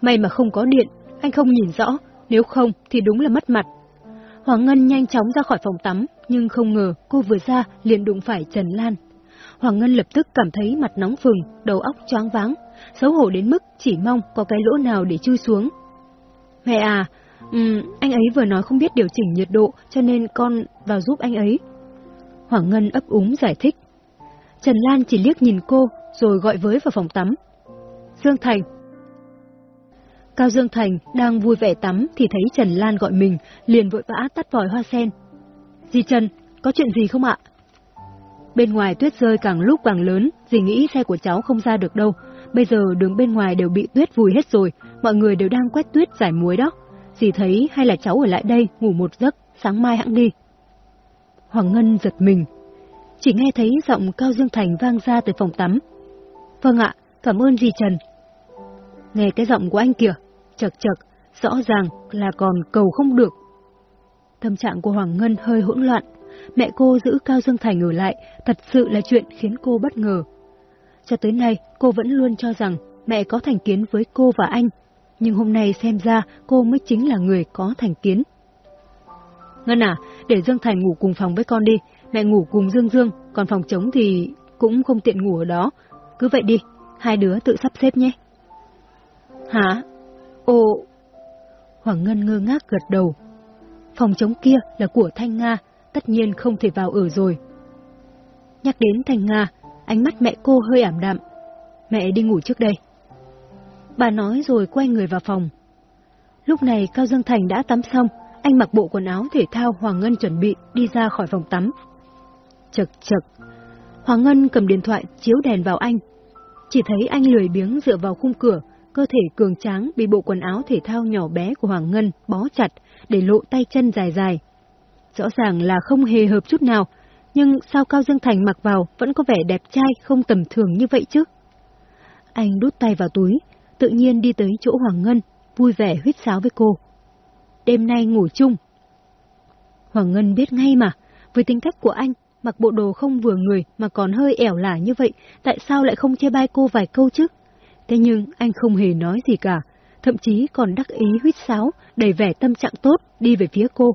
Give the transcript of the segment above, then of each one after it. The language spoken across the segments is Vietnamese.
May mà không có điện, anh không nhìn rõ, nếu không thì đúng là mất mặt. Hoàng Ngân nhanh chóng ra khỏi phòng tắm, nhưng không ngờ cô vừa ra liền đụng phải Trần Lan. Hoàng Ngân lập tức cảm thấy mặt nóng phừng, đầu óc choáng váng, xấu hổ đến mức chỉ mong có cái lỗ nào để chui xuống. Mẹ à, um, anh ấy vừa nói không biết điều chỉnh nhiệt độ cho nên con vào giúp anh ấy. Hoàng Ngân ấp úng giải thích. Trần Lan chỉ liếc nhìn cô rồi gọi với vào phòng tắm. Dương Thành. Cao Dương Thành đang vui vẻ tắm thì thấy Trần Lan gọi mình, liền vội vã tắt vòi hoa sen. Dì Trần, có chuyện gì không ạ? Bên ngoài tuyết rơi càng lúc càng lớn, dì nghĩ xe của cháu không ra được đâu. Bây giờ đường bên ngoài đều bị tuyết vùi hết rồi, mọi người đều đang quét tuyết giải muối đó. Dì thấy hay là cháu ở lại đây ngủ một giấc, sáng mai hãng đi. Hoàng Ngân giật mình. Chỉ nghe thấy giọng Cao Dương Thành vang ra từ phòng tắm. Vâng ạ, cảm ơn dì Trần. Nghe cái giọng của anh kìa, chật chật, rõ ràng là còn cầu không được. Tâm trạng của Hoàng Ngân hơi hỗn loạn, mẹ cô giữ Cao Dương Thành ở lại thật sự là chuyện khiến cô bất ngờ. Cho tới nay, cô vẫn luôn cho rằng mẹ có thành kiến với cô và anh, nhưng hôm nay xem ra cô mới chính là người có thành kiến. Ngân à, để Dương Thành ngủ cùng phòng với con đi, mẹ ngủ cùng Dương Dương, còn phòng trống thì cũng không tiện ngủ ở đó. Cứ vậy đi, hai đứa tự sắp xếp nhé. Hả? Ồ... Hoàng Ngân ngơ ngác gật đầu. Phòng chống kia là của Thanh Nga, tất nhiên không thể vào ở rồi. Nhắc đến Thanh Nga, ánh mắt mẹ cô hơi ảm đạm. Mẹ đi ngủ trước đây. Bà nói rồi quay người vào phòng. Lúc này Cao Dương Thành đã tắm xong, anh mặc bộ quần áo thể thao Hoàng Ngân chuẩn bị đi ra khỏi phòng tắm. Chật chật, Hoàng Ngân cầm điện thoại chiếu đèn vào anh. Chỉ thấy anh lười biếng dựa vào khung cửa, cơ thể cường tráng bị bộ quần áo thể thao nhỏ bé của Hoàng Ngân bó chặt để lộ tay chân dài dài. Rõ ràng là không hề hợp chút nào, nhưng sao Cao Dương Thành mặc vào vẫn có vẻ đẹp trai không tầm thường như vậy chứ? Anh đút tay vào túi, tự nhiên đi tới chỗ Hoàng Ngân, vui vẻ huyết sáo với cô. Đêm nay ngủ chung. Hoàng Ngân biết ngay mà, với tính cách của anh, mặc bộ đồ không vừa người mà còn hơi ẻo lả như vậy, tại sao lại không chê bai cô vài câu chứ? Thế nhưng anh không hề nói gì cả, thậm chí còn đắc ý huyết sáo, đầy vẻ tâm trạng tốt đi về phía cô.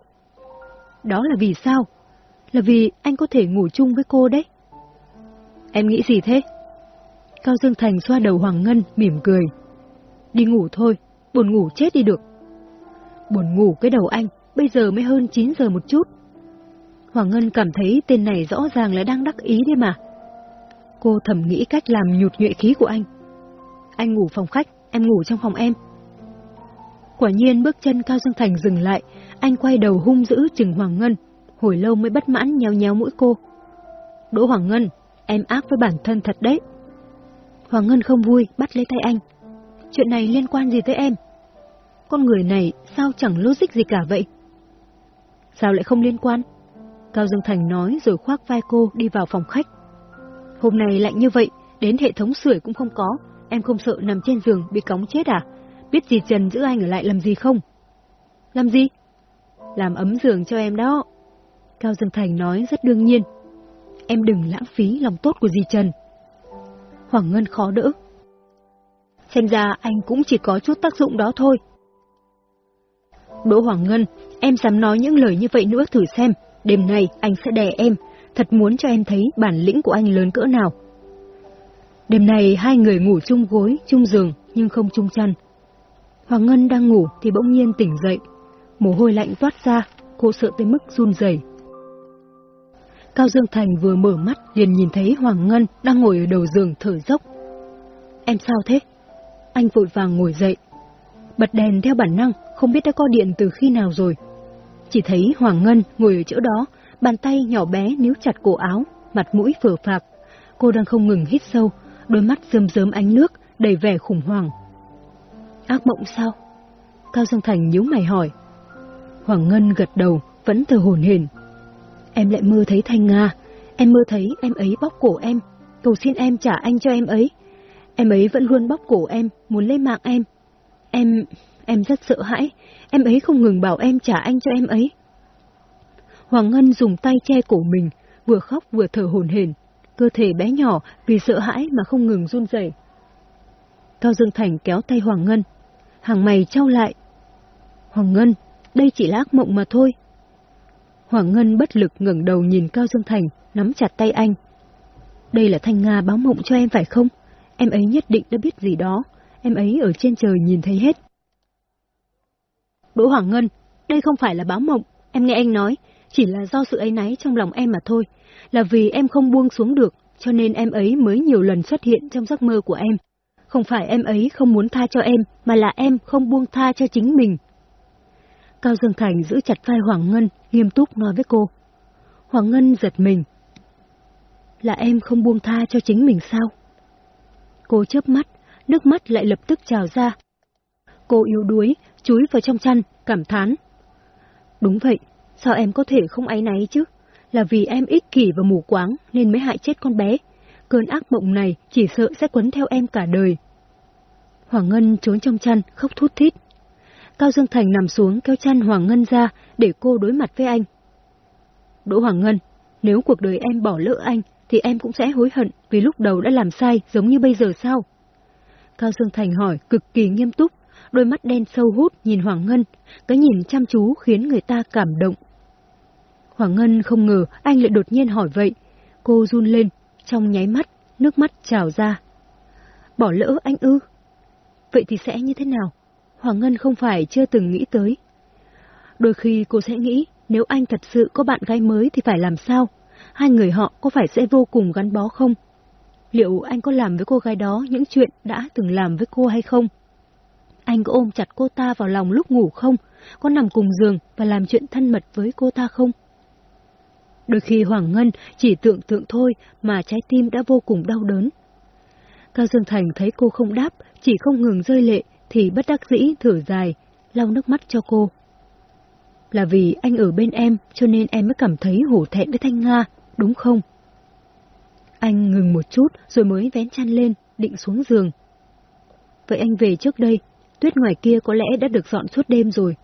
Đó là vì sao? Là vì anh có thể ngủ chung với cô đấy. Em nghĩ gì thế? Cao Dương Thành xoa đầu Hoàng Ngân, mỉm cười. Đi ngủ thôi, buồn ngủ chết đi được. Buồn ngủ cái đầu anh, bây giờ mới hơn 9 giờ một chút. Hoàng Ngân cảm thấy tên này rõ ràng là đang đắc ý đấy mà. Cô thầm nghĩ cách làm nhụt nhuệ khí của anh. Anh ngủ phòng khách, em ngủ trong phòng em. Quả nhiên bước chân Cao Dương Thành dừng lại, anh quay đầu hung dữ chừng Hoàng Ngân, hồi lâu mới bất mãn nhéo nhéo mũi cô. Đỗ Hoàng Ngân, em ác với bản thân thật đấy. Hoàng Ngân không vui, bắt lấy tay anh. Chuyện này liên quan gì tới em? Con người này sao chẳng logic gì cả vậy? Sao lại không liên quan? Cao Dương Thành nói rồi khoác vai cô đi vào phòng khách. Hôm nay lạnh như vậy, đến hệ thống sưởi cũng không có, em không sợ nằm trên giường bị cóng chết à? Biết gì Trần giữ anh ở lại làm gì không? Làm gì? Làm ấm giường cho em đó. Cao Dương Thành nói rất đương nhiên. Em đừng lãng phí lòng tốt của dì Trần. Hoàng Ngân khó đỡ. Xem ra anh cũng chỉ có chút tác dụng đó thôi. Đỗ Hoàng Ngân, em dám nói những lời như vậy nữa thử xem. Đêm nay anh sẽ đè em, thật muốn cho em thấy bản lĩnh của anh lớn cỡ nào. Đêm nay hai người ngủ chung gối, chung giường, nhưng không chung chăn. Hoàng Ngân đang ngủ thì bỗng nhiên tỉnh dậy. Mồ hôi lạnh toát ra, cô sợ tới mức run rẩy. Cao Dương Thành vừa mở mắt liền nhìn thấy Hoàng Ngân đang ngồi ở đầu giường thở dốc. Em sao thế? Anh vội vàng ngồi dậy. Bật đèn theo bản năng, không biết đã có điện từ khi nào rồi. Chỉ thấy Hoàng Ngân ngồi ở chỗ đó, bàn tay nhỏ bé níu chặt cổ áo, mặt mũi phở phạc. Cô đang không ngừng hít sâu, đôi mắt rơm rớm ánh nước, đầy vẻ khủng hoảng. Ác mộng sao? Cao Dương Thành nhíu mày hỏi. Hoàng Ngân gật đầu, vẫn thở hồn hển. Em lại mơ thấy Thanh Nga, em mơ thấy em ấy bóc cổ em, cầu xin em trả anh cho em ấy. Em ấy vẫn luôn bóc cổ em, muốn lấy mạng em. Em... em rất sợ hãi, em ấy không ngừng bảo em trả anh cho em ấy. Hoàng Ngân dùng tay che cổ mình, vừa khóc vừa thở hồn hển, cơ thể bé nhỏ vì sợ hãi mà không ngừng run rẩy. Cao Dương Thành kéo tay Hoàng Ngân. hàng mày trao lại. Hoàng Ngân, đây chỉ là ác mộng mà thôi. Hoàng Ngân bất lực ngẩng đầu nhìn Cao Dương Thành, nắm chặt tay anh. Đây là Thanh Nga báo mộng cho em phải không? Em ấy nhất định đã biết gì đó. Em ấy ở trên trời nhìn thấy hết. Đỗ Hoàng Ngân, đây không phải là báo mộng. Em nghe anh nói, chỉ là do sự ấy náy trong lòng em mà thôi. Là vì em không buông xuống được, cho nên em ấy mới nhiều lần xuất hiện trong giấc mơ của em. Không phải em ấy không muốn tha cho em, mà là em không buông tha cho chính mình. Cao Dương Thành giữ chặt vai Hoàng Ngân, nghiêm túc nói với cô. Hoàng Ngân giật mình. Là em không buông tha cho chính mình sao? Cô chớp mắt, nước mắt lại lập tức trào ra. Cô yếu đuối, chúi vào trong chăn, cảm thán. Đúng vậy, sao em có thể không áy náy chứ? Là vì em ích kỷ và mù quáng nên mới hại chết con bé. Cơn ác mộng này chỉ sợ sẽ quấn theo em cả đời. Hoàng Ngân trốn trong chăn, khóc thút thít. Cao Dương Thành nằm xuống kéo chăn Hoàng Ngân ra để cô đối mặt với anh. Đỗ Hoàng Ngân, nếu cuộc đời em bỏ lỡ anh, thì em cũng sẽ hối hận vì lúc đầu đã làm sai giống như bây giờ sao? Cao Dương Thành hỏi cực kỳ nghiêm túc, đôi mắt đen sâu hút nhìn Hoàng Ngân, cái nhìn chăm chú khiến người ta cảm động. Hoàng Ngân không ngờ anh lại đột nhiên hỏi vậy. Cô run lên, trong nháy mắt, nước mắt trào ra. Bỏ lỡ anh ư? Vậy thì sẽ như thế nào? Hoàng Ngân không phải chưa từng nghĩ tới. Đôi khi cô sẽ nghĩ nếu anh thật sự có bạn gái mới thì phải làm sao? Hai người họ có phải sẽ vô cùng gắn bó không? Liệu anh có làm với cô gái đó những chuyện đã từng làm với cô hay không? Anh có ôm chặt cô ta vào lòng lúc ngủ không? Có nằm cùng giường và làm chuyện thân mật với cô ta không? Đôi khi Hoàng Ngân chỉ tưởng tượng thôi mà trái tim đã vô cùng đau đớn. Cao Dương Thành thấy cô không đáp, chỉ không ngừng rơi lệ, thì bất đắc dĩ thở dài, lau nước mắt cho cô. Là vì anh ở bên em cho nên em mới cảm thấy hổ thẹn với Thanh Nga, đúng không? Anh ngừng một chút rồi mới vén chăn lên, định xuống giường. Vậy anh về trước đây, tuyết ngoài kia có lẽ đã được dọn suốt đêm rồi.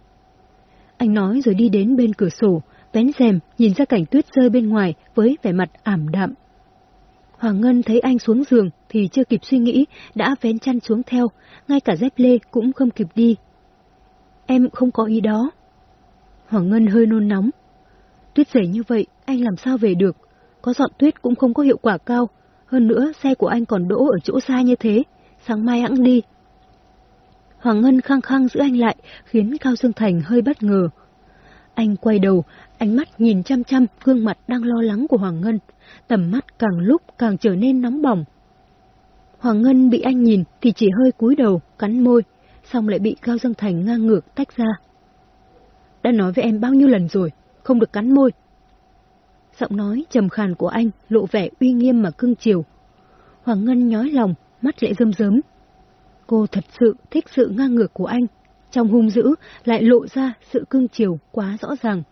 Anh nói rồi đi đến bên cửa sổ, vén rèm nhìn ra cảnh tuyết rơi bên ngoài với vẻ mặt ảm đạm. Hoàng Ngân thấy anh xuống giường thì chưa kịp suy nghĩ, đã vén chăn xuống theo, ngay cả dép lê cũng không kịp đi. Em không có ý đó. Hoàng Ngân hơi nôn nóng. Tuyết dày như vậy, anh làm sao về được? Có dọn tuyết cũng không có hiệu quả cao. Hơn nữa, xe của anh còn đỗ ở chỗ xa như thế. Sáng mai hãng đi. Hoàng Ngân khăng khăng giữ anh lại, khiến Cao Dương Thành hơi bất ngờ. Anh quay đầu, ánh mắt nhìn chăm chăm gương mặt đang lo lắng của Hoàng Ngân tầm mắt càng lúc càng trở nên nóng bỏng. Hoàng Ngân bị anh nhìn thì chỉ hơi cúi đầu, cắn môi, xong lại bị Cao Dương Thành ngang ngược tách ra. Đã nói với em bao nhiêu lần rồi, không được cắn môi. Giọng nói trầm khàn của anh lộ vẻ uy nghiêm mà cưng chiều. Hoàng Ngân nhói lòng, mắt lại rơm rớm. Cô thật sự thích sự ngang ngược của anh, trong hung dữ lại lộ ra sự cưng chiều quá rõ ràng.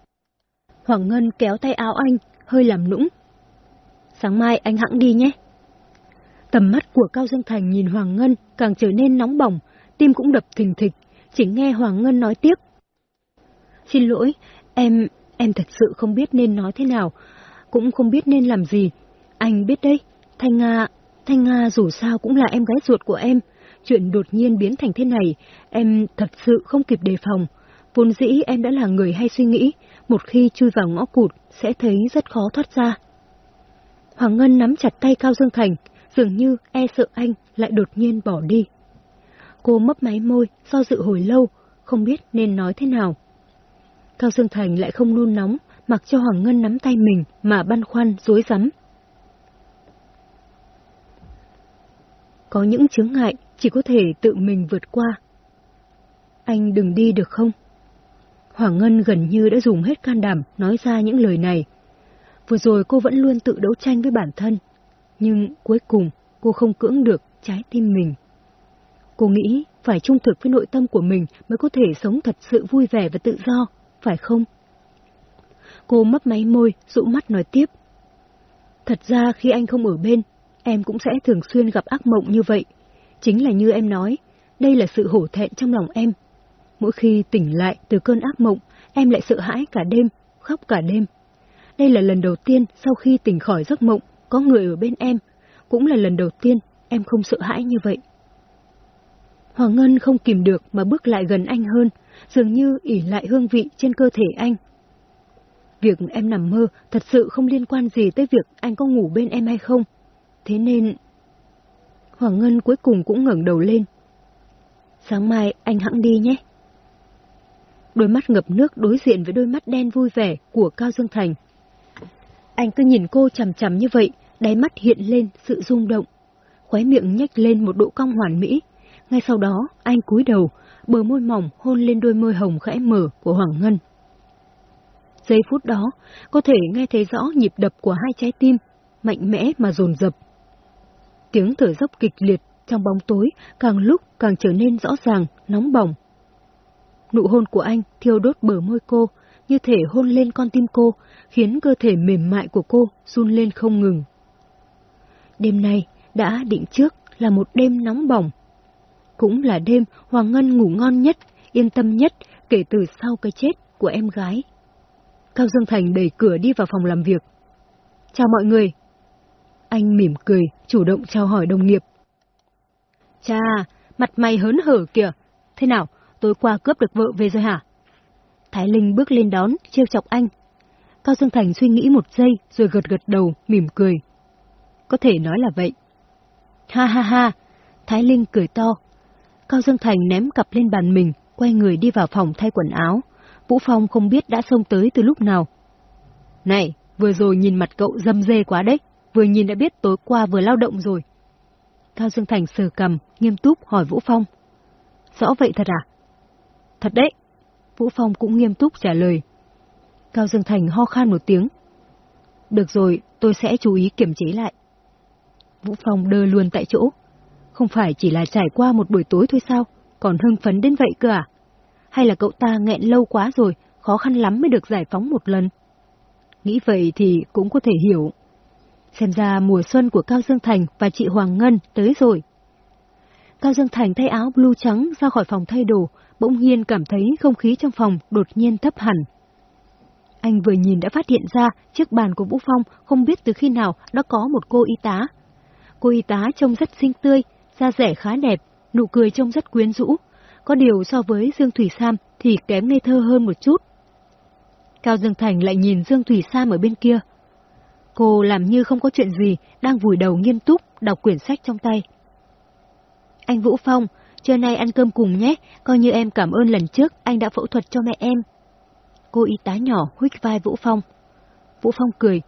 Hoàng Ngân kéo tay áo anh, hơi làm nũng, sáng mai anh hãng đi nhé. Tầm mắt của Cao Dương Thành nhìn Hoàng Ngân càng trở nên nóng bỏng, tim cũng đập thình thịch, chỉ nghe Hoàng Ngân nói tiếp. Xin lỗi, em, em thật sự không biết nên nói thế nào, cũng không biết nên làm gì. Anh biết đấy, Thanh Nga, Thanh Nga dù sao cũng là em gái ruột của em. Chuyện đột nhiên biến thành thế này, em thật sự không kịp đề phòng. Vốn dĩ em đã là người hay suy nghĩ, một khi chui vào ngõ cụt sẽ thấy rất khó thoát ra. Hoàng Ngân nắm chặt tay Cao Dương Thành, dường như e sợ anh lại đột nhiên bỏ đi. Cô mấp máy môi, do dự hồi lâu, không biết nên nói thế nào. Cao Dương Thành lại không luôn nóng, mặc cho Hoàng Ngân nắm tay mình mà băn khoăn, dối rắm. Có những chướng ngại chỉ có thể tự mình vượt qua. Anh đừng đi được không? Hoàng Ngân gần như đã dùng hết can đảm nói ra những lời này. Vừa rồi cô vẫn luôn tự đấu tranh với bản thân, nhưng cuối cùng cô không cưỡng được trái tim mình. Cô nghĩ phải trung thực với nội tâm của mình mới có thể sống thật sự vui vẻ và tự do, phải không? Cô mấp máy môi, dụ mắt nói tiếp. Thật ra khi anh không ở bên, em cũng sẽ thường xuyên gặp ác mộng như vậy. Chính là như em nói, đây là sự hổ thẹn trong lòng em. Mỗi khi tỉnh lại từ cơn ác mộng, em lại sợ hãi cả đêm, khóc cả đêm. Đây là lần đầu tiên sau khi tỉnh khỏi giấc mộng, có người ở bên em. Cũng là lần đầu tiên em không sợ hãi như vậy. Hoàng Ngân không kìm được mà bước lại gần anh hơn, dường như ỉ lại hương vị trên cơ thể anh. Việc em nằm mơ thật sự không liên quan gì tới việc anh có ngủ bên em hay không. Thế nên... Hoàng Ngân cuối cùng cũng ngẩng đầu lên. Sáng mai anh hãng đi nhé. Đôi mắt ngập nước đối diện với đôi mắt đen vui vẻ của Cao Dương Thành. Anh cứ nhìn cô chằm chằm như vậy, đáy mắt hiện lên sự rung động. Khóe miệng nhếch lên một độ cong hoàn mỹ. Ngay sau đó, anh cúi đầu, bờ môi mỏng hôn lên đôi môi hồng khẽ mở của Hoàng Ngân. Giây phút đó, có thể nghe thấy rõ nhịp đập của hai trái tim, mạnh mẽ mà dồn dập. Tiếng thở dốc kịch liệt trong bóng tối càng lúc càng trở nên rõ ràng, nóng bỏng. Nụ hôn của anh thiêu đốt bờ môi cô, như thể hôn lên con tim cô, khiến cơ thể mềm mại của cô run lên không ngừng. Đêm nay đã định trước là một đêm nóng bỏng. Cũng là đêm Hoàng Ngân ngủ ngon nhất, yên tâm nhất kể từ sau cái chết của em gái. Cao Dương Thành đẩy cửa đi vào phòng làm việc. Chào mọi người. Anh mỉm cười, chủ động chào hỏi đồng nghiệp. Cha, mặt mày hớn hở kìa. Thế nào, tối qua cướp được vợ về rồi hả? Thái Linh bước lên đón, trêu chọc anh. Cao Dương Thành suy nghĩ một giây rồi gật gật đầu, mỉm cười. Có thể nói là vậy. Ha ha ha, Thái Linh cười to. Cao Dương Thành ném cặp lên bàn mình, quay người đi vào phòng thay quần áo. Vũ Phong không biết đã xông tới từ lúc nào. Này, vừa rồi nhìn mặt cậu dâm dê quá đấy, vừa nhìn đã biết tối qua vừa lao động rồi. Cao Dương Thành sờ cầm, nghiêm túc hỏi Vũ Phong. Rõ vậy thật à? Thật đấy. Vũ Phong cũng nghiêm túc trả lời. Cao Dương Thành ho khan một tiếng. Được rồi, tôi sẽ chú ý kiểm chế lại. Vũ Phong đơ luôn tại chỗ. Không phải chỉ là trải qua một buổi tối thôi sao, còn hưng phấn đến vậy cơ à? Hay là cậu ta nghẹn lâu quá rồi, khó khăn lắm mới được giải phóng một lần? Nghĩ vậy thì cũng có thể hiểu. Xem ra mùa xuân của Cao Dương Thành và chị Hoàng Ngân tới rồi. Cao Dương Thành thay áo blue trắng ra khỏi phòng thay đồ, bỗng nhiên cảm thấy không khí trong phòng đột nhiên thấp hẳn. Anh vừa nhìn đã phát hiện ra chiếc bàn của Vũ Phong không biết từ khi nào đã có một cô y tá. Cô y tá trông rất xinh tươi, da rẻ khá đẹp, nụ cười trông rất quyến rũ. Có điều so với Dương Thủy Sam thì kém ngây thơ hơn một chút. Cao Dương Thành lại nhìn Dương Thủy Sam ở bên kia. Cô làm như không có chuyện gì, đang vùi đầu nghiêm túc, đọc quyển sách trong tay. Anh Vũ Phong, trưa nay ăn cơm cùng nhé, coi như em cảm ơn lần trước anh đã phẫu thuật cho mẹ em. Cô y tá nhỏ huých vai Vũ Phong. Vũ Phong cười.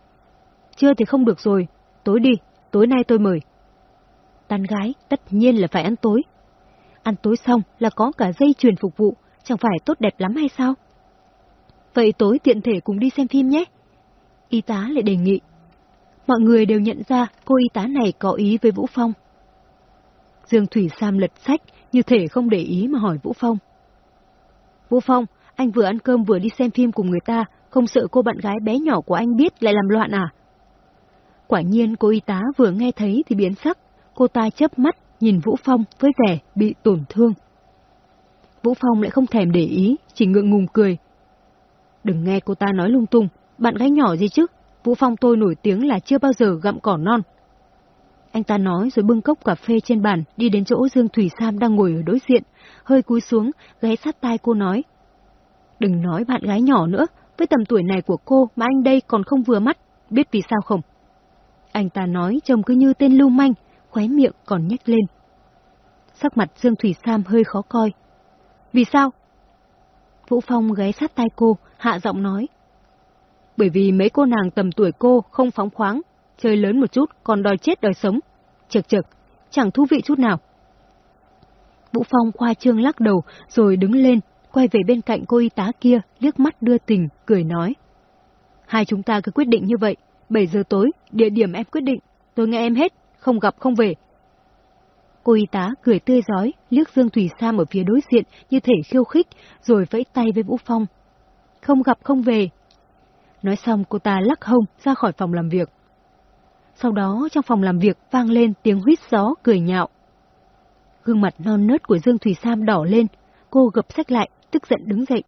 Chưa thì không được rồi, tối đi, tối nay tôi mời. Tán gái tất nhiên là phải ăn tối. Ăn tối xong là có cả dây chuyền phục vụ, chẳng phải tốt đẹp lắm hay sao? Vậy tối tiện thể cùng đi xem phim nhé. Y tá lại đề nghị. Mọi người đều nhận ra cô y tá này có ý với Vũ Phong. Dương Thủy Sam lật sách, như thể không để ý mà hỏi Vũ Phong. Vũ Phong, anh vừa ăn cơm vừa đi xem phim cùng người ta, không sợ cô bạn gái bé nhỏ của anh biết lại làm loạn à? Quả nhiên cô y tá vừa nghe thấy thì biến sắc, cô ta chớp mắt nhìn Vũ Phong với vẻ bị tổn thương. Vũ Phong lại không thèm để ý, chỉ ngượng ngùng cười. Đừng nghe cô ta nói lung tung, bạn gái nhỏ gì chứ, Vũ Phong tôi nổi tiếng là chưa bao giờ gặm cỏ non. Anh ta nói rồi bưng cốc cà phê trên bàn, đi đến chỗ Dương Thủy Sam đang ngồi ở đối diện, hơi cúi xuống, ghé sát tai cô nói. Đừng nói bạn gái nhỏ nữa, với tầm tuổi này của cô mà anh đây còn không vừa mắt, biết vì sao không? Anh ta nói trông cứ như tên lưu manh, khóe miệng còn nhếch lên. Sắc mặt Dương Thủy Sam hơi khó coi. Vì sao? Vũ Phong ghé sát tai cô, hạ giọng nói. Bởi vì mấy cô nàng tầm tuổi cô không phóng khoáng, chơi lớn một chút còn đòi chết đòi sống. trực trực, chẳng thú vị chút nào. Vũ Phong khoa trương lắc đầu rồi đứng lên, quay về bên cạnh cô y tá kia, liếc mắt đưa tình, cười nói. Hai chúng ta cứ quyết định như vậy, 7 giờ tối, địa điểm em quyết định, tôi nghe em hết, không gặp không về. Cô y tá cười tươi giói, liếc Dương Thủy Sam ở phía đối diện như thể khiêu khích, rồi vẫy tay với Vũ Phong. Không gặp không về. Nói xong cô ta lắc hông ra khỏi phòng làm việc. Sau đó trong phòng làm việc vang lên tiếng huýt gió cười nhạo. Gương mặt non nớt của Dương Thủy Sam đỏ lên, cô gập sách lại, tức giận đứng dậy.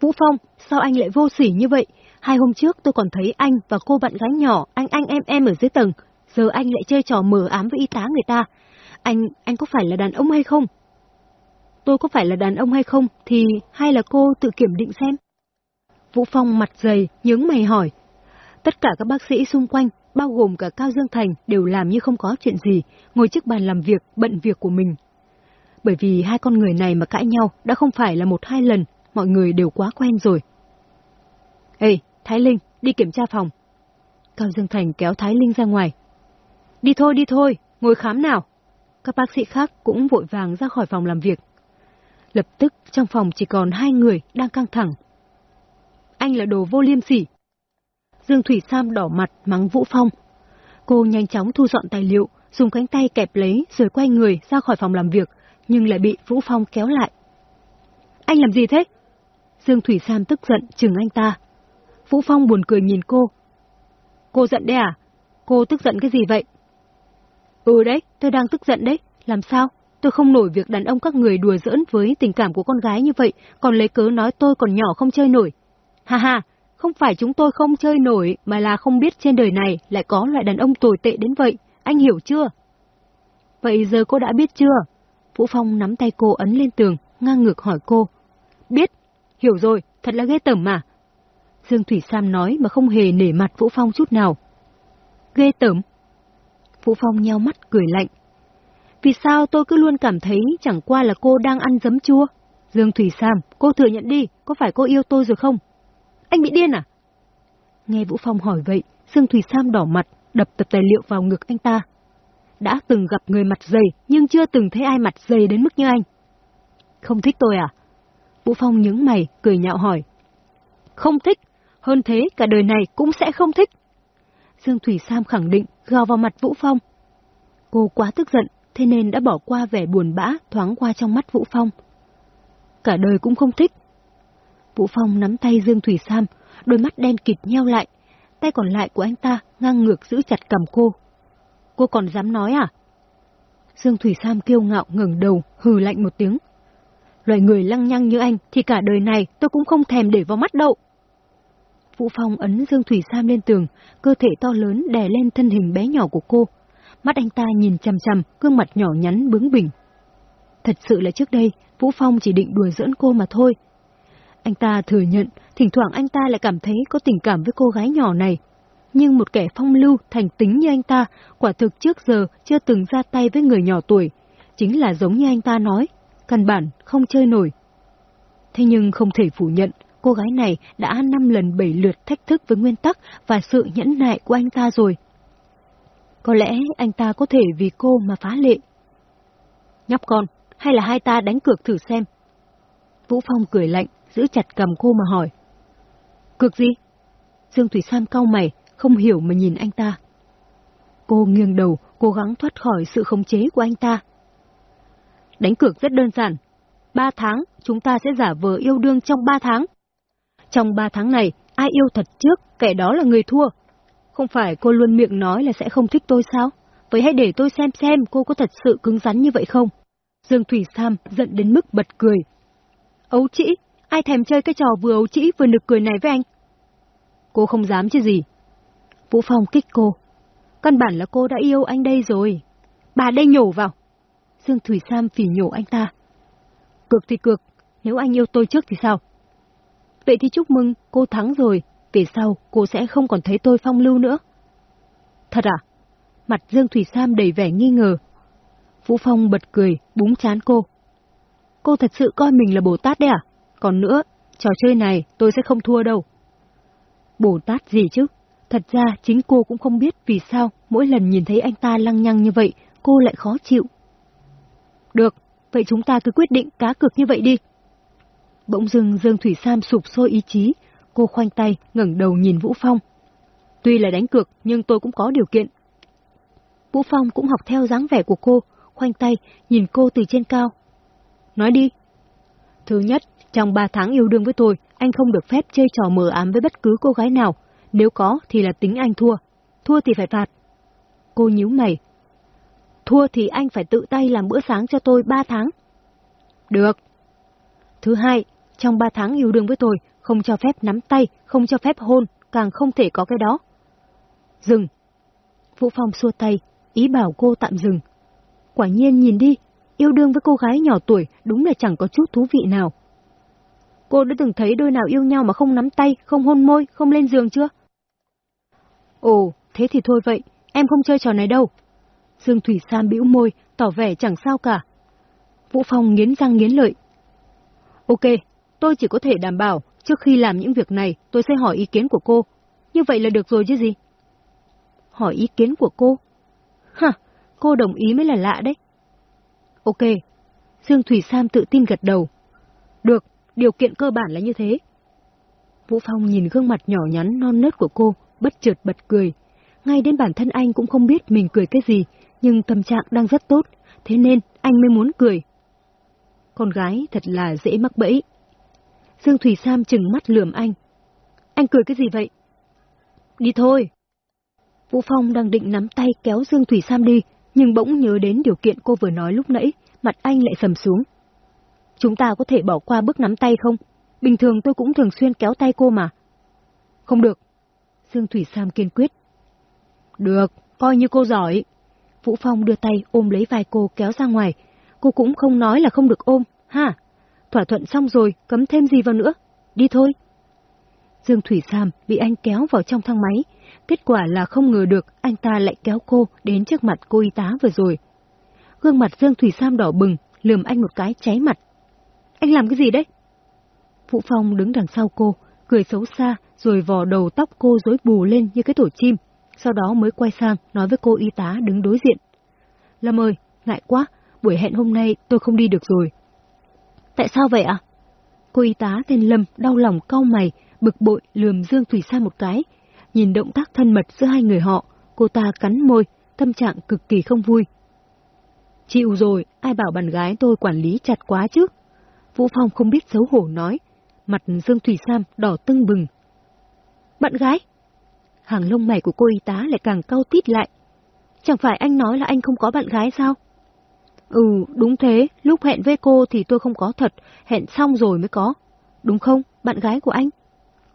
Vũ Phong, sao anh lại vô sỉ như vậy? Hai hôm trước tôi còn thấy anh và cô bạn gái nhỏ, anh anh em em ở dưới tầng, giờ anh lại chơi trò mờ ám với y tá người ta. Anh, anh có phải là đàn ông hay không? Tôi có phải là đàn ông hay không thì hay là cô tự kiểm định xem. Vũ Phong mặt dày, nhướng mày hỏi. Tất cả các bác sĩ xung quanh, bao gồm cả Cao Dương Thành, đều làm như không có chuyện gì, ngồi trước bàn làm việc, bận việc của mình. Bởi vì hai con người này mà cãi nhau đã không phải là một hai lần, mọi người đều quá quen rồi. Ê, Thái Linh, đi kiểm tra phòng. Cao Dương Thành kéo Thái Linh ra ngoài. Đi thôi, đi thôi, ngồi khám nào. Các bác sĩ khác cũng vội vàng ra khỏi phòng làm việc. Lập tức trong phòng chỉ còn hai người đang căng thẳng. Anh là đồ vô liêm sỉ. Dương Thủy Sam đỏ mặt mắng Vũ Phong. Cô nhanh chóng thu dọn tài liệu, dùng cánh tay kẹp lấy rồi quay người ra khỏi phòng làm việc, nhưng lại bị Vũ Phong kéo lại. Anh làm gì thế? Dương Thủy Sam tức giận chừng anh ta. Vũ Phong buồn cười nhìn cô. Cô giận đấy à? Cô tức giận cái gì vậy? Ừ đấy, tôi đang tức giận đấy. Làm sao? Tôi không nổi việc đàn ông các người đùa giỡn với tình cảm của con gái như vậy, còn lấy cớ nói tôi còn nhỏ không chơi nổi. Ha ha, không phải chúng tôi không chơi nổi, mà là không biết trên đời này lại có loại đàn ông tồi tệ đến vậy, anh hiểu chưa? Vậy giờ cô đã biết chưa? Vũ Phong nắm tay cô ấn lên tường, ngang ngược hỏi cô. Biết, hiểu rồi, thật là ghê tởm mà. Dương Thủy Sam nói mà không hề nể mặt Vũ Phong chút nào. Ghê tởm? Vũ Phong nheo mắt cười lạnh. Vì sao tôi cứ luôn cảm thấy chẳng qua là cô đang ăn giấm chua? Dương Thủy Sam, cô thừa nhận đi, có phải cô yêu tôi rồi không? Anh bị điên à? Nghe Vũ Phong hỏi vậy, Dương Thủy Sam đỏ mặt, đập tập tài liệu vào ngực anh ta. Đã từng gặp người mặt dày, nhưng chưa từng thấy ai mặt dày đến mức như anh. Không thích tôi à? Vũ Phong nhướng mày, cười nhạo hỏi. Không thích, hơn thế cả đời này cũng sẽ không thích. Dương Thủy Sam khẳng định, gào vào mặt Vũ Phong. Cô quá tức giận, thế nên đã bỏ qua vẻ buồn bã thoáng qua trong mắt Vũ Phong. Cả đời cũng không thích. Vũ Phong nắm tay Dương Thủy Sam, đôi mắt đen kịt nheo lại, tay còn lại của anh ta ngang ngược giữ chặt cầm cô. Cô còn dám nói à? Dương Thủy Sam kiêu ngạo ngẩng đầu, hừ lạnh một tiếng. Loại người lăng nhăng như anh thì cả đời này tôi cũng không thèm để vào mắt đâu. Vũ Phong ấn Dương Thủy Sam lên tường, cơ thể to lớn đè lên thân hình bé nhỏ của cô. Mắt anh ta nhìn chằm chằm, gương mặt nhỏ nhắn bướng bỉnh. Thật sự là trước đây, Vũ Phong chỉ định đùa giỡn cô mà thôi. Anh ta thừa nhận, thỉnh thoảng anh ta lại cảm thấy có tình cảm với cô gái nhỏ này. Nhưng một kẻ phong lưu, thành tính như anh ta, quả thực trước giờ chưa từng ra tay với người nhỏ tuổi. Chính là giống như anh ta nói, căn bản không chơi nổi. Thế nhưng không thể phủ nhận, cô gái này đã năm lần bảy lượt thách thức với nguyên tắc và sự nhẫn nại của anh ta rồi. Có lẽ anh ta có thể vì cô mà phá lệ. Nhóc con, hay là hai ta đánh cược thử xem? Vũ Phong cười lạnh, giữ chặt cầm cô mà hỏi. Cược gì? Dương Thủy Sam cau mày, không hiểu mà nhìn anh ta. Cô nghiêng đầu, cố gắng thoát khỏi sự khống chế của anh ta. Đánh cược rất đơn giản. Ba tháng, chúng ta sẽ giả vờ yêu đương trong ba tháng. Trong ba tháng này, ai yêu thật trước, kẻ đó là người thua. Không phải cô luôn miệng nói là sẽ không thích tôi sao? Vậy hãy để tôi xem xem cô có thật sự cứng rắn như vậy không? Dương Thủy Sam giận đến mức bật cười. Ấu trĩ, ai thèm chơi cái trò vừa ấu trĩ vừa nực cười này với anh? Cô không dám chứ gì. Vũ Phong kích cô. Căn bản là cô đã yêu anh đây rồi. Bà đây nhổ vào. Dương Thủy Sam phỉ nhổ anh ta. Cược thì cược, nếu anh yêu tôi trước thì sao? Vậy thì chúc mừng, cô thắng rồi, về sau cô sẽ không còn thấy tôi phong lưu nữa. Thật à? Mặt Dương Thủy Sam đầy vẻ nghi ngờ. Vũ Phong bật cười, búng chán cô. Cô thật sự coi mình là Bồ Tát đấy à? Còn nữa, trò chơi này tôi sẽ không thua đâu. Bồ Tát gì chứ? Thật ra chính cô cũng không biết vì sao mỗi lần nhìn thấy anh ta lăng nhăng như vậy, cô lại khó chịu. Được, vậy chúng ta cứ quyết định cá cược như vậy đi. Bỗng dưng Dương Thủy Sam sụp sôi ý chí, cô khoanh tay, ngẩng đầu nhìn Vũ Phong. Tuy là đánh cược, nhưng tôi cũng có điều kiện. Vũ Phong cũng học theo dáng vẻ của cô, khoanh tay, nhìn cô từ trên cao. Nói đi. Thứ nhất, trong ba tháng yêu đương với tôi, anh không được phép chơi trò mờ ám với bất cứ cô gái nào. Nếu có thì là tính anh thua. Thua thì phải phạt. Cô nhíu mày. Thua thì anh phải tự tay làm bữa sáng cho tôi ba tháng. Được. Thứ hai, trong ba tháng yêu đương với tôi, không cho phép nắm tay, không cho phép hôn, càng không thể có cái đó. Dừng. Vũ Phong xua tay, ý bảo cô tạm dừng. quả nhiên nhìn đi, yêu đương với cô gái nhỏ tuổi đúng là chẳng có chút thú vị nào. Cô đã từng thấy đôi nào yêu nhau mà không nắm tay, không hôn môi, không lên giường chưa? Ồ, thế thì thôi vậy, em không chơi trò này đâu. Dương Thủy Sam bĩu môi, tỏ vẻ chẳng sao cả. Vũ Phong nghiến răng nghiến lợi. Ok, tôi chỉ có thể đảm bảo, trước khi làm những việc này, tôi sẽ hỏi ý kiến của cô. Như vậy là được rồi chứ gì? Hỏi ý kiến của cô? Hả, cô đồng ý mới là lạ đấy. Ok, Dương Thủy Sam tự tin gật đầu. Được, điều kiện cơ bản là như thế. Vũ Phong nhìn gương mặt nhỏ nhắn non nớt của cô, bất chợt bật cười. Ngay đến bản thân anh cũng không biết mình cười cái gì, nhưng tâm trạng đang rất tốt, thế nên anh mới muốn cười. Con gái thật là dễ mắc bẫy. Dương Thủy Sam chừng mắt lườm anh. Anh cười cái gì vậy? Đi thôi. Vũ Phong đang định nắm tay kéo Dương Thủy Sam đi, nhưng bỗng nhớ đến điều kiện cô vừa nói lúc nãy, mặt anh lại sầm xuống. Chúng ta có thể bỏ qua bước nắm tay không? Bình thường tôi cũng thường xuyên kéo tay cô mà. Không được. Dương Thủy Sam kiên quyết. Được, coi như cô giỏi. Vũ Phong đưa tay ôm lấy vai cô kéo ra ngoài. Cô cũng không nói là không được ôm, ha? Thỏa thuận xong rồi, cấm thêm gì vào nữa. Đi thôi. Dương Thủy Sam bị anh kéo vào trong thang máy. Kết quả là không ngờ được anh ta lại kéo cô đến trước mặt cô y tá vừa rồi. Gương mặt Dương Thủy Sam đỏ bừng, lườm anh một cái cháy mặt. Anh làm cái gì đấy? Vũ Phong đứng đằng sau cô, cười xấu xa, rồi vò đầu tóc cô rối bù lên như cái tổ chim. Sau đó mới quay sang nói với cô y tá đứng đối diện. Lâm ơi, ngại quá, buổi hẹn hôm nay tôi không đi được rồi. Tại sao vậy ạ? Cô y tá tên Lâm đau lòng cau mày, bực bội lườm Dương Thủy Sa một cái. Nhìn động tác thân mật giữa hai người họ, cô ta cắn môi, tâm trạng cực kỳ không vui. Chịu rồi, ai bảo bạn gái tôi quản lý chặt quá chứ? Vũ Phong không biết xấu hổ nói. Mặt Dương Thủy Sam đỏ tưng bừng. Bạn gái? Hàng lông mày của cô y tá lại càng cau tít lại. Chẳng phải anh nói là anh không có bạn gái sao? Ừ, đúng thế, lúc hẹn với cô thì tôi không có thật, hẹn xong rồi mới có. Đúng không, bạn gái của anh?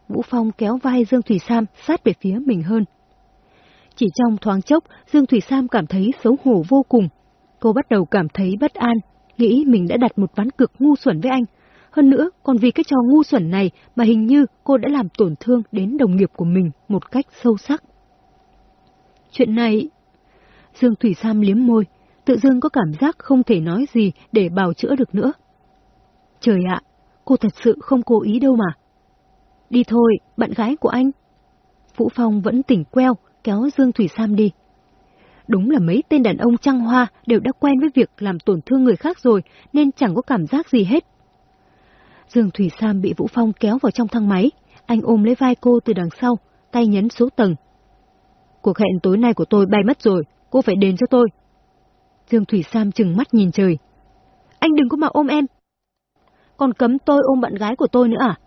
Vũ Phong kéo vai Dương Thủy Sam sát về phía mình hơn. Chỉ trong thoáng chốc, Dương Thủy Sam cảm thấy xấu hổ vô cùng. Cô bắt đầu cảm thấy bất an, nghĩ mình đã đặt một ván cực ngu xuẩn với anh. Hơn nữa, còn vì cái trò ngu xuẩn này mà hình như cô đã làm tổn thương đến đồng nghiệp của mình một cách sâu sắc. Chuyện này... Dương Thủy Sam liếm môi, tự dưng có cảm giác không thể nói gì để bào chữa được nữa. Trời ạ, cô thật sự không cố ý đâu mà. Đi thôi, bạn gái của anh. Vũ Phong vẫn tỉnh queo, kéo Dương Thủy Sam đi. Đúng là mấy tên đàn ông trăng hoa đều đã quen với việc làm tổn thương người khác rồi, nên chẳng có cảm giác gì hết. Dương Thủy Sam bị Vũ Phong kéo vào trong thang máy, anh ôm lấy vai cô từ đằng sau, tay nhấn số tầng. Cuộc hẹn tối nay của tôi bay mất rồi, cô phải đền cho tôi. Dương Thủy Sam chừng mắt nhìn trời. Anh đừng có mà ôm em. Còn cấm tôi ôm bạn gái của tôi nữa à?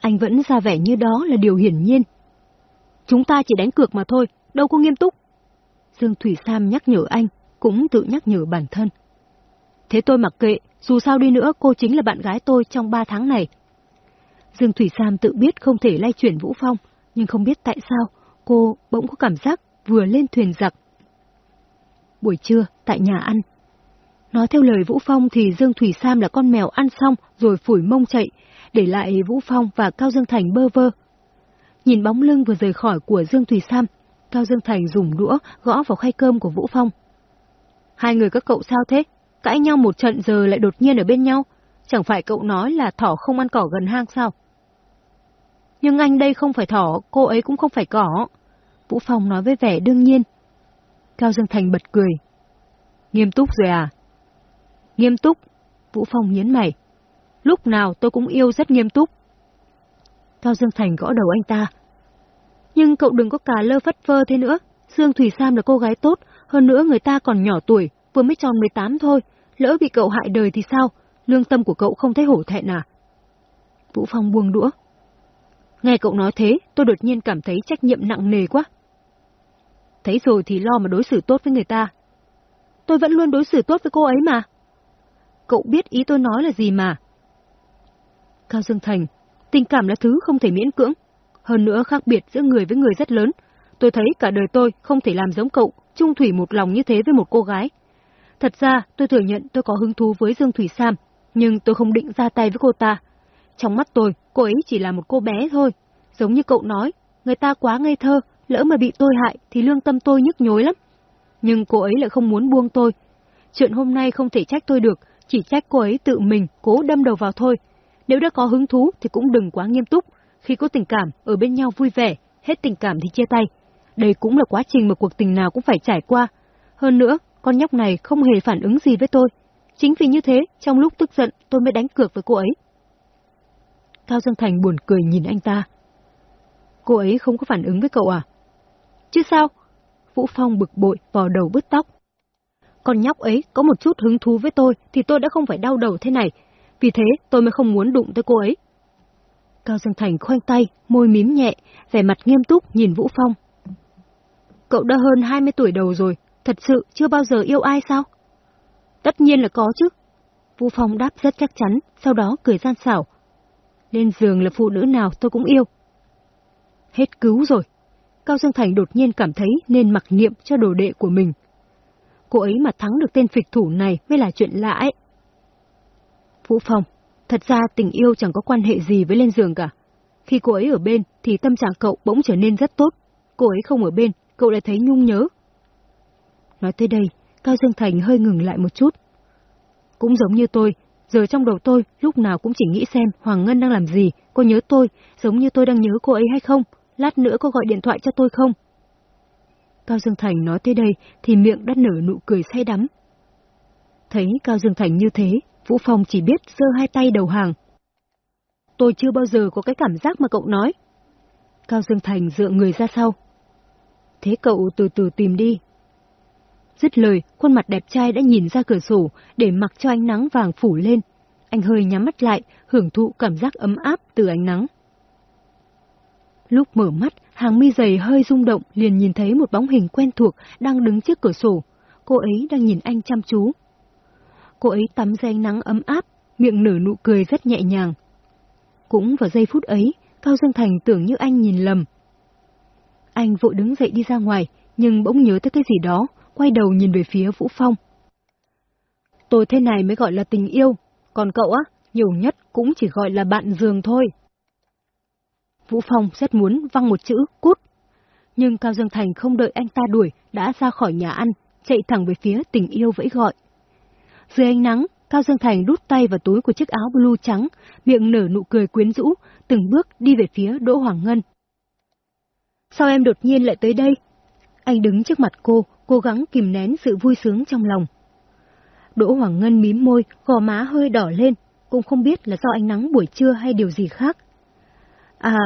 Anh vẫn ra vẻ như đó là điều hiển nhiên. Chúng ta chỉ đánh cược mà thôi, đâu có nghiêm túc. Dương Thủy Sam nhắc nhở anh, cũng tự nhắc nhở bản thân. Thế tôi mặc kệ, dù sao đi nữa cô chính là bạn gái tôi trong ba tháng này. Dương Thủy Sam tự biết không thể lay chuyển Vũ Phong, nhưng không biết tại sao cô bỗng có cảm giác vừa lên thuyền giặc. Buổi trưa, tại nhà ăn. Nói theo lời Vũ Phong thì Dương Thủy Sam là con mèo ăn xong rồi phủi mông chạy, để lại Vũ Phong và Cao Dương Thành bơ vơ. Nhìn bóng lưng vừa rời khỏi của Dương Thủy Sam, Cao Dương Thành dùng đũa gõ vào khay cơm của Vũ Phong. Hai người các cậu sao thế? Cãi nhau một trận giờ lại đột nhiên ở bên nhau. Chẳng phải cậu nói là thỏ không ăn cỏ gần hang sao? Nhưng anh đây không phải thỏ, cô ấy cũng không phải cỏ. Vũ Phong nói với vẻ đương nhiên. Cao Dương Thành bật cười. Nghiêm túc rồi à? Nghiêm túc. Vũ Phong nhấn mày. Lúc nào tôi cũng yêu rất nghiêm túc. Cao Dương Thành gõ đầu anh ta. Nhưng cậu đừng có cà lơ phất phơ thế nữa. Dương Thủy Sam là cô gái tốt, hơn nữa người ta còn nhỏ tuổi, vừa mới tròn 18 thôi. Lỡ bị cậu hại đời thì sao? Lương tâm của cậu không thấy hổ thẹn à? Vũ Phong buông đũa. Nghe cậu nói thế, tôi đột nhiên cảm thấy trách nhiệm nặng nề quá. Thấy rồi thì lo mà đối xử tốt với người ta. Tôi vẫn luôn đối xử tốt với cô ấy mà. Cậu biết ý tôi nói là gì mà. Cao Dương Thành, tình cảm là thứ không thể miễn cưỡng. Hơn nữa khác biệt giữa người với người rất lớn. Tôi thấy cả đời tôi không thể làm giống cậu, trung thủy một lòng như thế với một cô gái. Thật ra, tôi thừa nhận tôi có hứng thú với Dương Thủy Sam, nhưng tôi không định ra tay với cô ta. Trong mắt tôi, cô ấy chỉ là một cô bé thôi. Giống như cậu nói, người ta quá ngây thơ, lỡ mà bị tôi hại thì lương tâm tôi nhức nhối lắm. Nhưng cô ấy lại không muốn buông tôi. Chuyện hôm nay không thể trách tôi được, chỉ trách cô ấy tự mình cố đâm đầu vào thôi. Nếu đã có hứng thú thì cũng đừng quá nghiêm túc. Khi có tình cảm, ở bên nhau vui vẻ, hết tình cảm thì chia tay. Đây cũng là quá trình mà cuộc tình nào cũng phải trải qua. Hơn nữa, con nhóc này không hề phản ứng gì với tôi. Chính vì như thế, trong lúc tức giận, tôi mới đánh cược với cô ấy. Cao Dương Thành buồn cười nhìn anh ta. Cô ấy không có phản ứng với cậu à? Chứ sao? Vũ Phong bực bội, vò đầu bứt tóc. Con nhóc ấy có một chút hứng thú với tôi thì tôi đã không phải đau đầu thế này. Vì thế tôi mới không muốn đụng tới cô ấy. Cao Dương Thành khoanh tay, môi mím nhẹ, vẻ mặt nghiêm túc nhìn Vũ Phong. Cậu đã hơn 20 tuổi đầu rồi, thật sự chưa bao giờ yêu ai sao? Tất nhiên là có chứ. Vũ Phong đáp rất chắc chắn, sau đó cười gian xảo. Lên giường là phụ nữ nào tôi cũng yêu. Hết cứu rồi. Cao Dương Thành đột nhiên cảm thấy nên mặc niệm cho đồ đệ của mình. Cô ấy mà thắng được tên phịch thủ này mới là chuyện lạ ấy. Vũ Phong, thật ra tình yêu chẳng có quan hệ gì với lên giường cả. Khi cô ấy ở bên thì tâm trạng cậu bỗng trở nên rất tốt. Cô ấy không ở bên, cậu lại thấy nhung nhớ. Nói tới đây, Cao Dương Thành hơi ngừng lại một chút. Cũng giống như tôi, giờ trong đầu tôi lúc nào cũng chỉ nghĩ xem Hoàng Ngân đang làm gì, cô nhớ tôi, giống như tôi đang nhớ cô ấy hay không, lát nữa cô gọi điện thoại cho tôi không? Cao Dương Thành nói tới đây thì miệng đã nở nụ cười say đắm. Thấy Cao Dương Thành như thế, Vũ Phong chỉ biết giơ hai tay đầu hàng. Tôi chưa bao giờ có cái cảm giác mà cậu nói. Cao Dương Thành dựa người ra sau. Thế cậu từ từ tìm đi. Dứt lời, khuôn mặt đẹp trai đã nhìn ra cửa sổ để mặc cho ánh nắng vàng phủ lên. Anh hơi nhắm mắt lại, hưởng thụ cảm giác ấm áp từ ánh nắng. Lúc mở mắt, hàng mi dày hơi rung động liền nhìn thấy một bóng hình quen thuộc đang đứng trước cửa sổ. Cô ấy đang nhìn anh chăm chú. Cô ấy tắm dưới ánh nắng ấm áp, miệng nở nụ cười rất nhẹ nhàng. Cũng vào giây phút ấy, Cao Dương Thành tưởng như anh nhìn lầm. Anh vội đứng dậy đi ra ngoài, nhưng bỗng nhớ tới cái gì đó, quay đầu nhìn về phía Vũ Phong. Tôi thế này mới gọi là tình yêu, còn cậu á, nhiều nhất cũng chỉ gọi là bạn giường thôi. Vũ Phong rất muốn văng một chữ cút. Nhưng Cao Dương Thành không đợi anh ta đuổi, đã ra khỏi nhà ăn, chạy thẳng về phía tình yêu vẫy gọi. Dưới ánh nắng, Cao Dương Thành đút tay vào túi của chiếc áo blue trắng, miệng nở nụ cười quyến rũ, từng bước đi về phía Đỗ Hoàng Ngân. Sao em đột nhiên lại tới đây? Anh đứng trước mặt cô, cố gắng kìm nén sự vui sướng trong lòng. Đỗ Hoàng Ngân mím môi, gò má hơi đỏ lên, cũng không biết là do ánh nắng buổi trưa hay điều gì khác. À,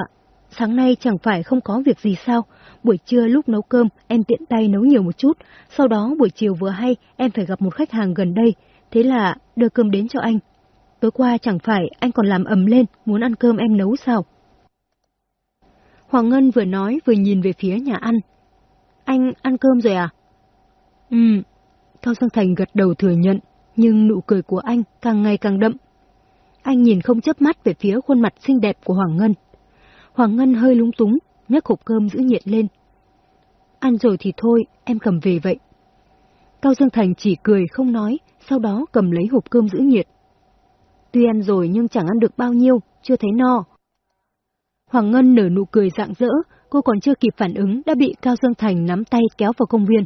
sáng nay chẳng phải không có việc gì sao, buổi trưa lúc nấu cơm em tiện tay nấu nhiều một chút, sau đó buổi chiều vừa hay em phải gặp một khách hàng gần đây, thế là đưa cơm đến cho anh. Tối qua chẳng phải anh còn làm ầm lên, muốn ăn cơm em nấu sao? Hoàng Ngân vừa nói vừa nhìn về phía nhà ăn. Anh ăn cơm rồi à? Ừ. Cao Sang Thành gật đầu thừa nhận, nhưng nụ cười của anh càng ngày càng đậm. Anh nhìn không chớp mắt về phía khuôn mặt xinh đẹp của Hoàng Ngân. Hoàng Ngân hơi lúng túng, nhấc hộp cơm giữ nhiệt lên. Ăn rồi thì thôi, em cầm về vậy. Cao Dương Thành chỉ cười không nói, sau đó cầm lấy hộp cơm giữ nhiệt. Tuy ăn rồi nhưng chẳng ăn được bao nhiêu, chưa thấy no. Hoàng Ngân nở nụ cười rạng rỡ, cô còn chưa kịp phản ứng đã bị Cao Dương Thành nắm tay kéo vào công viên.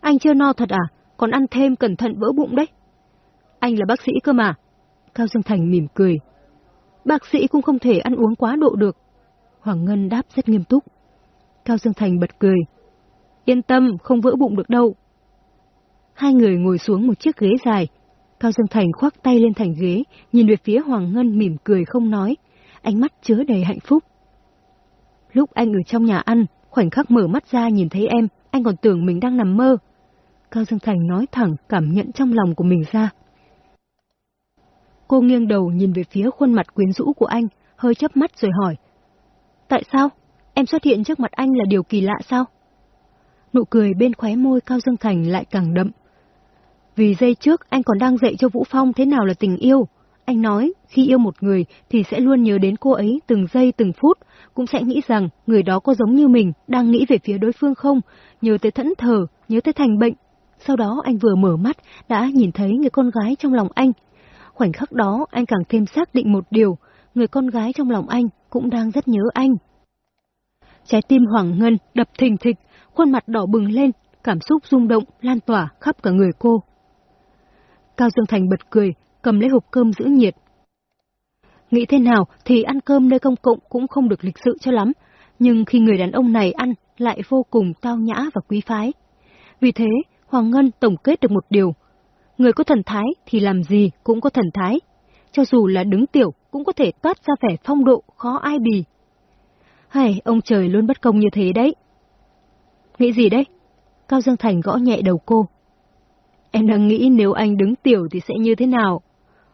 Anh chưa no thật à? Còn ăn thêm cẩn thận vỡ bụng đấy. Anh là bác sĩ cơ mà. Cao Dương Thành mỉm cười. Bác sĩ cũng không thể ăn uống quá độ được. Hoàng Ngân đáp rất nghiêm túc. Cao Dương Thành bật cười. Yên tâm, không vỡ bụng được đâu. Hai người ngồi xuống một chiếc ghế dài. Cao Dương Thành khoác tay lên thành ghế, nhìn về phía Hoàng Ngân mỉm cười không nói, ánh mắt chứa đầy hạnh phúc. Lúc anh ở trong nhà ăn, khoảnh khắc mở mắt ra nhìn thấy em, anh còn tưởng mình đang nằm mơ. Cao Dương Thành nói thẳng cảm nhận trong lòng của mình ra. Cô nghiêng đầu nhìn về phía khuôn mặt quyến rũ của anh, hơi chớp mắt rồi hỏi. Tại sao? Em xuất hiện trước mặt anh là điều kỳ lạ sao? Nụ cười bên khóe môi Cao Dương Thành lại càng đậm. Vì giây trước anh còn đang dạy cho Vũ Phong thế nào là tình yêu. Anh nói, khi yêu một người thì sẽ luôn nhớ đến cô ấy từng giây từng phút, cũng sẽ nghĩ rằng người đó có giống như mình, đang nghĩ về phía đối phương không, nhớ tới thẫn thờ, nhớ tới thành bệnh. sau đó anh vừa mở mắt đã nhìn thấy người con gái trong lòng anh. Khoảnh khắc đó anh càng thêm xác định một điều, người con gái trong lòng anh cũng đang rất nhớ anh. Trái tim Hoàng Ngân đập thình thịch, khuôn mặt đỏ bừng lên, cảm xúc rung động lan tỏa khắp cả người cô. Cao Dương Thành bật cười, cầm lấy hộp cơm giữ nhiệt. Nghĩ thế nào thì ăn cơm nơi công cộng cũng không được lịch sự cho lắm, nhưng khi người đàn ông này ăn lại vô cùng tao nhã và quý phái. Vì thế, Hoàng Ngân tổng kết được một điều. Người có thần thái thì làm gì cũng có thần thái. Cho dù là đứng tiểu cũng có thể toát ra vẻ phong độ khó ai bì. Hay, ông trời luôn bất công như thế đấy. Nghĩ gì đấy? Cao Dương Thành gõ nhẹ đầu cô. Em đang nghĩ nếu anh đứng tiểu thì sẽ như thế nào?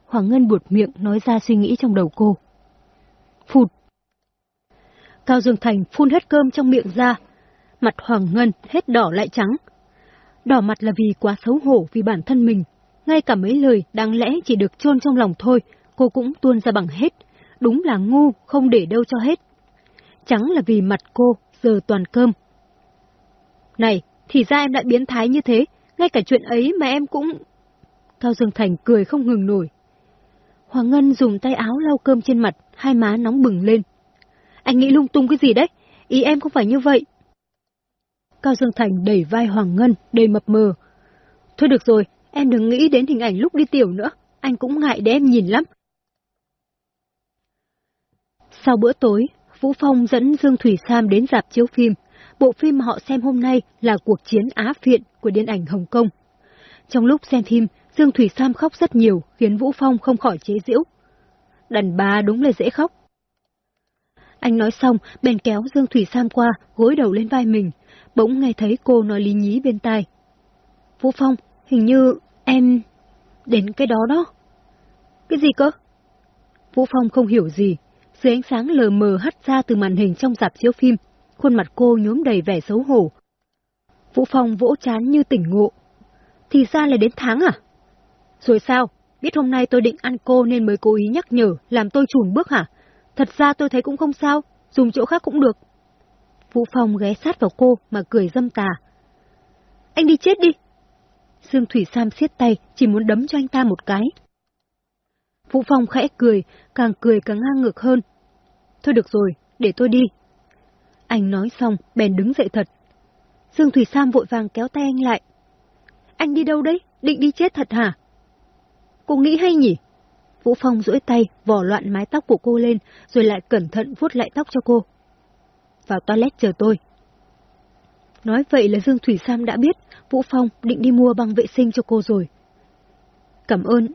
Hoàng Ngân buột miệng nói ra suy nghĩ trong đầu cô. Phụt. Cao Dương Thành phun hết cơm trong miệng ra. Mặt Hoàng Ngân hết đỏ lại trắng. Đỏ mặt là vì quá xấu hổ vì bản thân mình. Ngay cả mấy lời đáng lẽ chỉ được chôn trong lòng thôi, cô cũng tuôn ra bằng hết. Đúng là ngu, không để đâu cho hết. Trắng là vì mặt cô giờ toàn cơm. Này, thì ra em lại biến thái như thế, ngay cả chuyện ấy mà em cũng... Cao Dương Thành cười không ngừng nổi. Hoàng Ngân dùng tay áo lau cơm trên mặt, hai má nóng bừng lên. Anh nghĩ lung tung cái gì đấy? Ý em không phải như vậy. Cao Dương Thành đẩy vai Hoàng Ngân, đầy mập mờ. Thôi được rồi, em đừng nghĩ đến hình ảnh lúc đi tiểu nữa, anh cũng ngại để em nhìn lắm. Sau bữa tối, Vũ Phong dẫn Dương Thủy Sam đến dạp chiếu phim. Bộ phim họ xem hôm nay là cuộc chiến Á Phiện của điện ảnh Hồng Kông. Trong lúc xem phim, Dương Thủy Sam khóc rất nhiều, khiến Vũ Phong không khỏi chế giễu. Đàn bà đúng là dễ khóc. Anh nói xong, bèn kéo Dương Thủy Sam qua, gối đầu lên vai mình. Bỗng nghe thấy cô nói lý nhí bên tai. Vũ Phong, hình như em... đến cái đó đó. Cái gì cơ? Vũ Phong không hiểu gì. Dưới ánh sáng lờ mờ hắt ra từ màn hình trong dạp chiếu phim, khuôn mặt cô nhuốm đầy vẻ xấu hổ. Vũ Phong vỗ chán như tỉnh ngộ. Thì ra là đến tháng à? Rồi sao? Biết hôm nay tôi định ăn cô nên mới cố ý nhắc nhở, làm tôi chùn bước hả? Thật ra tôi thấy cũng không sao, dùng chỗ khác cũng được. Vũ Phong ghé sát vào cô mà cười dâm tà. Anh đi chết đi! Dương Thủy Sam siết tay, chỉ muốn đấm cho anh ta một cái. Vũ Phong khẽ cười, càng cười càng ngang ngược hơn. Thôi được rồi, để tôi đi. Anh nói xong, bèn đứng dậy thật. Dương Thủy Sam vội vàng kéo tay anh lại. Anh đi đâu đấy? Định đi chết thật hả? Cô nghĩ hay nhỉ? Vũ Phong duỗi tay, vò loạn mái tóc của cô lên, rồi lại cẩn thận vuốt lại tóc cho cô. Vào toilet chờ tôi. Nói vậy là Dương Thủy Sam đã biết Vũ Phong định đi mua băng vệ sinh cho cô rồi. Cảm ơn.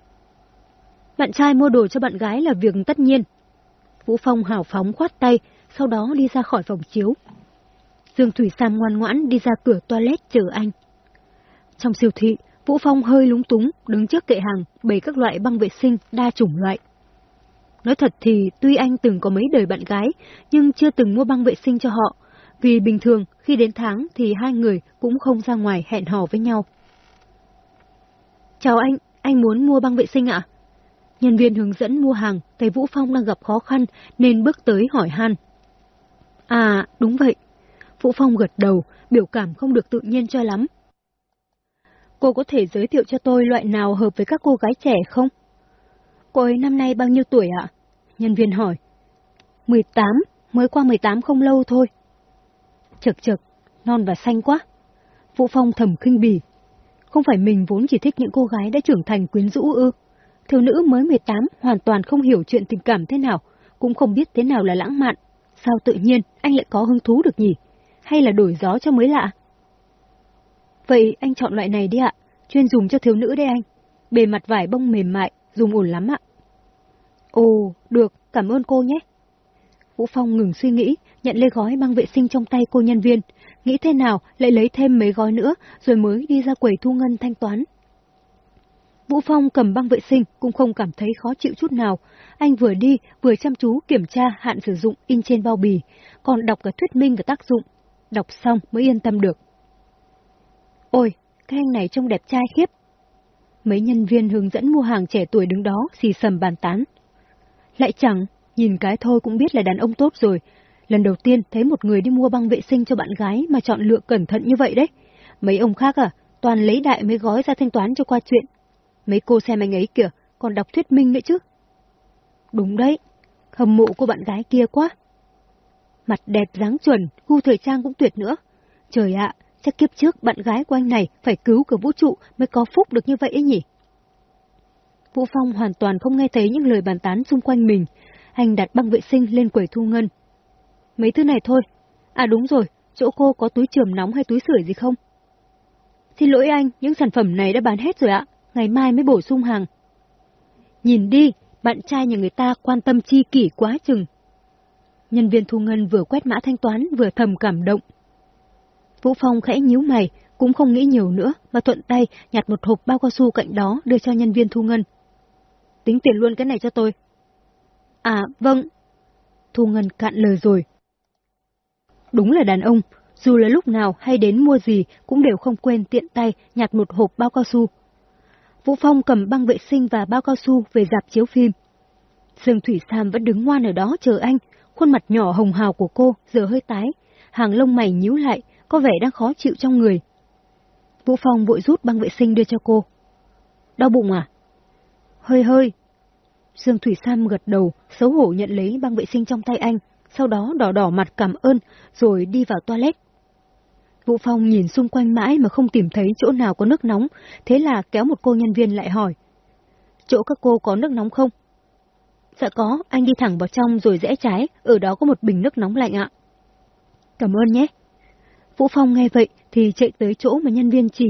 Bạn trai mua đồ cho bạn gái là việc tất nhiên. Vũ Phong hào phóng khoát tay, sau đó đi ra khỏi phòng chiếu. Dương Thủy Sam ngoan ngoãn đi ra cửa toilet chờ anh. Trong siêu thị, Vũ Phong hơi lúng túng, đứng trước kệ hàng, bày các loại băng vệ sinh đa chủng loại. Nói thật thì tuy anh từng có mấy đời bạn gái, nhưng chưa từng mua băng vệ sinh cho họ, vì bình thường khi đến tháng thì hai người cũng không ra ngoài hẹn hò với nhau. Chào anh, anh muốn mua băng vệ sinh ạ? Nhân viên hướng dẫn mua hàng thấy Vũ Phong đang gặp khó khăn nên bước tới hỏi han. À, đúng vậy. Vũ Phong gật đầu, biểu cảm không được tự nhiên cho lắm. Cô có thể giới thiệu cho tôi loại nào hợp với các cô gái trẻ không? Cô ấy năm nay bao nhiêu tuổi ạ? Nhân viên hỏi. 18, mới qua 18 không lâu thôi. Chật chật, non và xanh quá. Vũ Phong thầm khinh bỉ. Không phải mình vốn chỉ thích những cô gái đã trưởng thành quyến rũ ư. Thiếu nữ mới 18 hoàn toàn không hiểu chuyện tình cảm thế nào, cũng không biết thế nào là lãng mạn. Sao tự nhiên anh lại có hứng thú được nhỉ? Hay là đổi gió cho mới lạ? Vậy anh chọn loại này đi ạ, chuyên dùng cho thiếu nữ đây anh. Bề mặt vải bông mềm mại, dùng ổn lắm ạ. Ồ, được, cảm ơn cô nhé. Vũ Phong ngừng suy nghĩ, nhận lấy gói băng vệ sinh trong tay cô nhân viên, nghĩ thế nào lại lấy thêm mấy gói nữa rồi mới đi ra quầy thu ngân thanh toán. Vũ Phong cầm băng vệ sinh cũng không cảm thấy khó chịu chút nào. Anh vừa đi vừa chăm chú kiểm tra hạn sử dụng in trên bao bì, còn đọc cả thuyết minh và tác dụng. Đọc xong mới yên tâm được. Ôi, cái anh này trông đẹp trai khiếp. Mấy nhân viên hướng dẫn mua hàng trẻ tuổi đứng đó xì sầm bàn tán. Lại chẳng, nhìn cái thôi cũng biết là đàn ông tốt rồi. Lần đầu tiên thấy một người đi mua băng vệ sinh cho bạn gái mà chọn lựa cẩn thận như vậy đấy. Mấy ông khác à, toàn lấy đại mới gói ra thanh toán cho qua chuyện. Mấy cô xem anh ấy kìa, còn đọc thuyết minh nữa chứ. Đúng đấy, hâm mộ cô bạn gái kia quá. Mặt đẹp dáng chuẩn, gu thời trang cũng tuyệt nữa. Trời ạ, chắc kiếp trước bạn gái của anh này phải cứu cả vũ trụ mới có phúc được như vậy ấy nhỉ? Vũ Phong hoàn toàn không nghe thấy những lời bàn tán xung quanh mình. Anh đặt băng vệ sinh lên quầy thu ngân. Mấy thứ này thôi. À đúng rồi, chỗ cô có túi trường nóng hay túi sưởi gì không? Xin lỗi anh, những sản phẩm này đã bán hết rồi ạ. Ngày mai mới bổ sung hàng. Nhìn đi, bạn trai nhà người ta quan tâm chi kỷ quá chừng. Nhân viên thu ngân vừa quét mã thanh toán vừa thầm cảm động. Vũ Phong khẽ nhíu mày, cũng không nghĩ nhiều nữa mà thuận tay nhặt một hộp bao cao su cạnh đó đưa cho nhân viên thu ngân. Tính tiền luôn cái này cho tôi. À, vâng. Thu ngân cạn lời rồi. Đúng là đàn ông, dù là lúc nào hay đến mua gì cũng đều không quên tiện tay nhặt một hộp bao cao su. Vũ Phong cầm băng vệ sinh và bao cao su về dạp chiếu phim. Dương Thủy Sam vẫn đứng ngoan ở đó chờ anh, khuôn mặt nhỏ hồng hào của cô giờ hơi tái, hàng lông mày nhíu lại, có vẻ đang khó chịu trong người. Vũ Phong vội rút băng vệ sinh đưa cho cô. Đau bụng à? Hơi hơi. Dương Thủy Sam gật đầu, xấu hổ nhận lấy băng vệ sinh trong tay anh, sau đó đỏ đỏ mặt cảm ơn, rồi đi vào toilet. Vũ Phong nhìn xung quanh mãi mà không tìm thấy chỗ nào có nước nóng, thế là kéo một cô nhân viên lại hỏi. Chỗ các cô có nước nóng không? Dạ có, anh đi thẳng vào trong rồi rẽ trái, ở đó có một bình nước nóng lạnh ạ. Cảm ơn nhé. Vũ Phong nghe vậy thì chạy tới chỗ mà nhân viên chỉ.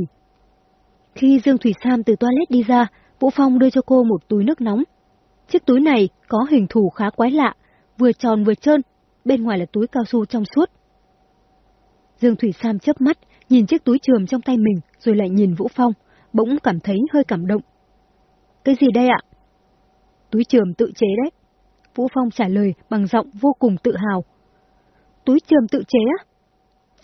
Khi Dương Thủy Sam từ toilet đi ra, Vũ Phong đưa cho cô một túi nước nóng. Chiếc túi này có hình thù khá quái lạ, vừa tròn vừa trơn, bên ngoài là túi cao su trong suốt. Dương Thủy Sam chớp mắt, nhìn chiếc túi trường trong tay mình, rồi lại nhìn Vũ Phong, bỗng cảm thấy hơi cảm động. Cái gì đây ạ? Túi trường tự chế đấy. Vũ Phong trả lời bằng giọng vô cùng tự hào. Túi trường tự chế á?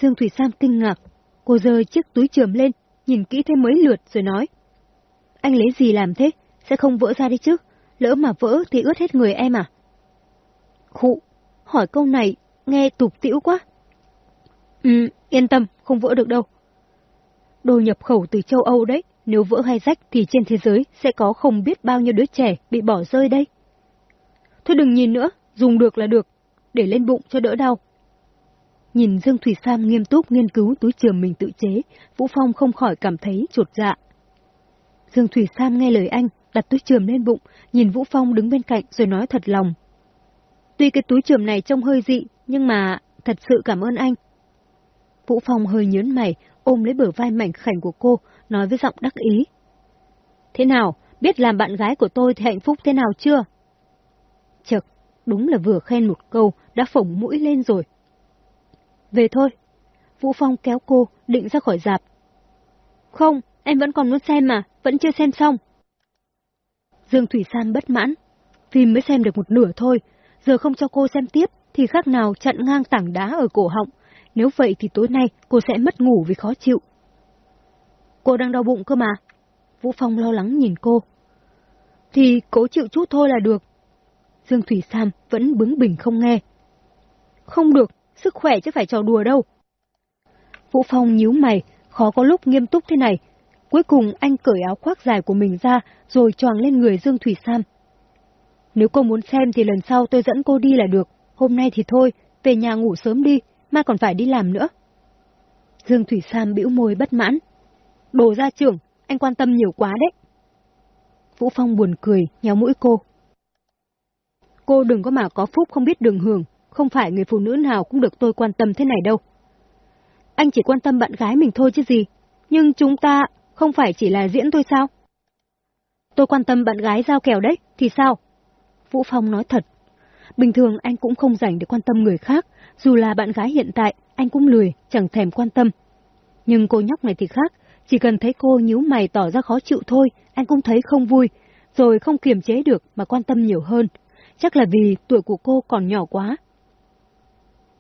Dương Thủy Sam kinh ngạc, cô rơi chiếc túi trường lên, nhìn kỹ thêm mấy lượt rồi nói. Anh lấy gì làm thế? Sẽ không vỡ ra đi chứ? Lỡ mà vỡ thì ướt hết người em à? Khụ, hỏi câu này, nghe tục tĩu quá. Ừ, yên tâm, không vỡ được đâu. Đồ nhập khẩu từ châu Âu đấy, nếu vỡ hay rách thì trên thế giới sẽ có không biết bao nhiêu đứa trẻ bị bỏ rơi đây. Thôi đừng nhìn nữa, dùng được là được, để lên bụng cho đỡ đau. Nhìn Dương Thủy Sam nghiêm túc nghiên cứu túi trường mình tự chế, Vũ Phong không khỏi cảm thấy chuột dạ. Dương Thủy Sam nghe lời anh, đặt túi trường lên bụng, nhìn Vũ Phong đứng bên cạnh rồi nói thật lòng. Tuy cái túi trường này trông hơi dị, nhưng mà thật sự cảm ơn anh. Vũ Phong hơi nhớn mày, ôm lấy bờ vai mảnh khảnh của cô, nói với giọng đắc ý. Thế nào, biết làm bạn gái của tôi thì hạnh phúc thế nào chưa? Chật, đúng là vừa khen một câu, đã phổng mũi lên rồi. Về thôi. Vũ Phong kéo cô, định ra khỏi dạp. Không, em vẫn còn muốn xem mà, vẫn chưa xem xong. Dương Thủy San bất mãn. Phim mới xem được một nửa thôi, giờ không cho cô xem tiếp, thì khác nào chặn ngang tảng đá ở cổ họng. Nếu vậy thì tối nay cô sẽ mất ngủ vì khó chịu. Cô đang đau bụng cơ mà. Vũ Phong lo lắng nhìn cô. Thì cố chịu chút thôi là được. Dương Thủy Sam vẫn bướng bỉnh không nghe. Không được, sức khỏe chứ phải trò đùa đâu. Vũ Phong nhíu mày, khó có lúc nghiêm túc thế này. Cuối cùng anh cởi áo khoác dài của mình ra, rồi choàng lên người Dương Thủy Sam. Nếu cô muốn xem thì lần sau tôi dẫn cô đi là được, hôm nay thì thôi, về nhà ngủ sớm đi, mai còn phải đi làm nữa. Dương Thủy Sam bĩu môi bất mãn. Đồ ra trưởng, anh quan tâm nhiều quá đấy. Vũ Phong buồn cười, nhéo mũi cô. Cô đừng có mà có phúc không biết đường hưởng, không phải người phụ nữ nào cũng được tôi quan tâm thế này đâu. Anh chỉ quan tâm bạn gái mình thôi chứ gì, nhưng chúng ta không phải chỉ là diễn thôi sao? Tôi quan tâm bạn gái giao kèo đấy, thì sao? Vũ Phong nói thật. Bình thường anh cũng không dành để quan tâm người khác, dù là bạn gái hiện tại, anh cũng lười, chẳng thèm quan tâm. Nhưng cô nhóc này thì khác, chỉ cần thấy cô nhíu mày tỏ ra khó chịu thôi, anh cũng thấy không vui, rồi không kiềm chế được mà quan tâm nhiều hơn. Chắc là vì tuổi của cô còn nhỏ quá,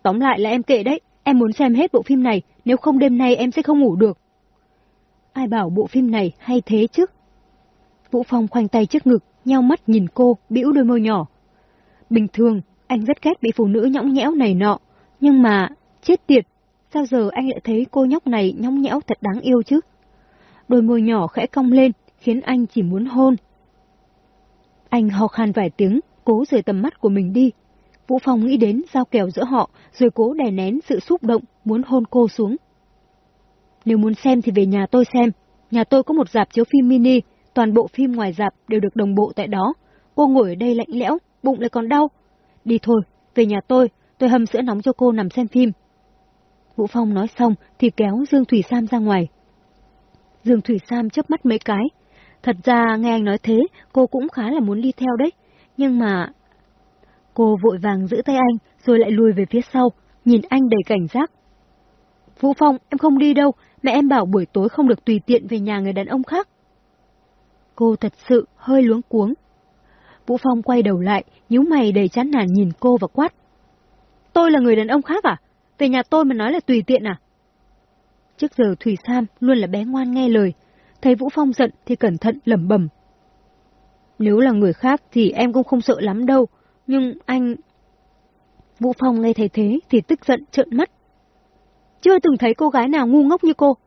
Tóm lại là em kệ đấy, em muốn xem hết bộ phim này, nếu không đêm nay em sẽ không ngủ được. Ai bảo bộ phim này hay thế chứ? Vũ Phong khoanh tay trước ngực, nheo mắt nhìn cô, bĩu đôi môi nhỏ. Bình thường, anh rất ghét bị phụ nữ nhõng nhẽo này nọ, nhưng mà, chết tiệt, sao giờ anh lại thấy cô nhóc này nhõng nhẽo thật đáng yêu chứ? đôi môi nhỏ khẽ cong lên, khiến anh chỉ muốn hôn. Anh ho khan vài tiếng, cố rời tầm mắt của mình đi. Vũ Phong nghĩ đến giao kèo giữa họ, rồi cố đè nén sự xúc động, muốn hôn cô xuống. Nếu muốn xem thì về nhà tôi xem. Nhà tôi có một dạp chiếu phim mini, toàn bộ phim ngoài dạp đều được đồng bộ tại đó. Cô ngồi ở đây lạnh lẽo, bụng lại còn đau. Đi thôi, về nhà tôi, tôi hầm sữa nóng cho cô nằm xem phim. Vũ Phong nói xong thì kéo Dương Thủy Sam ra ngoài. Dương Thủy Sam chớp mắt mấy cái. Thật ra nghe anh nói thế, cô cũng khá là muốn đi theo đấy. Nhưng mà... Cô vội vàng giữ tay anh, rồi lại lùi về phía sau, nhìn anh đầy cảnh giác. Vũ Phong, em không đi đâu, mẹ em bảo buổi tối không được tùy tiện về nhà người đàn ông khác. Cô thật sự hơi luống cuống. Vũ Phong quay đầu lại, nhíu mày đầy chán nản nhìn cô và quát. Tôi là người đàn ông khác à? Về nhà tôi mà nói là tùy tiện à? Trước giờ Thủy Sam luôn là bé ngoan nghe lời, thấy Vũ Phong giận thì cẩn thận lẩm bẩm. Nếu là người khác thì em cũng không sợ lắm đâu, nhưng anh... Vũ Phong nghe thấy thế thì tức giận trợn mắt. Chưa từng thấy cô gái nào ngu ngốc như cô.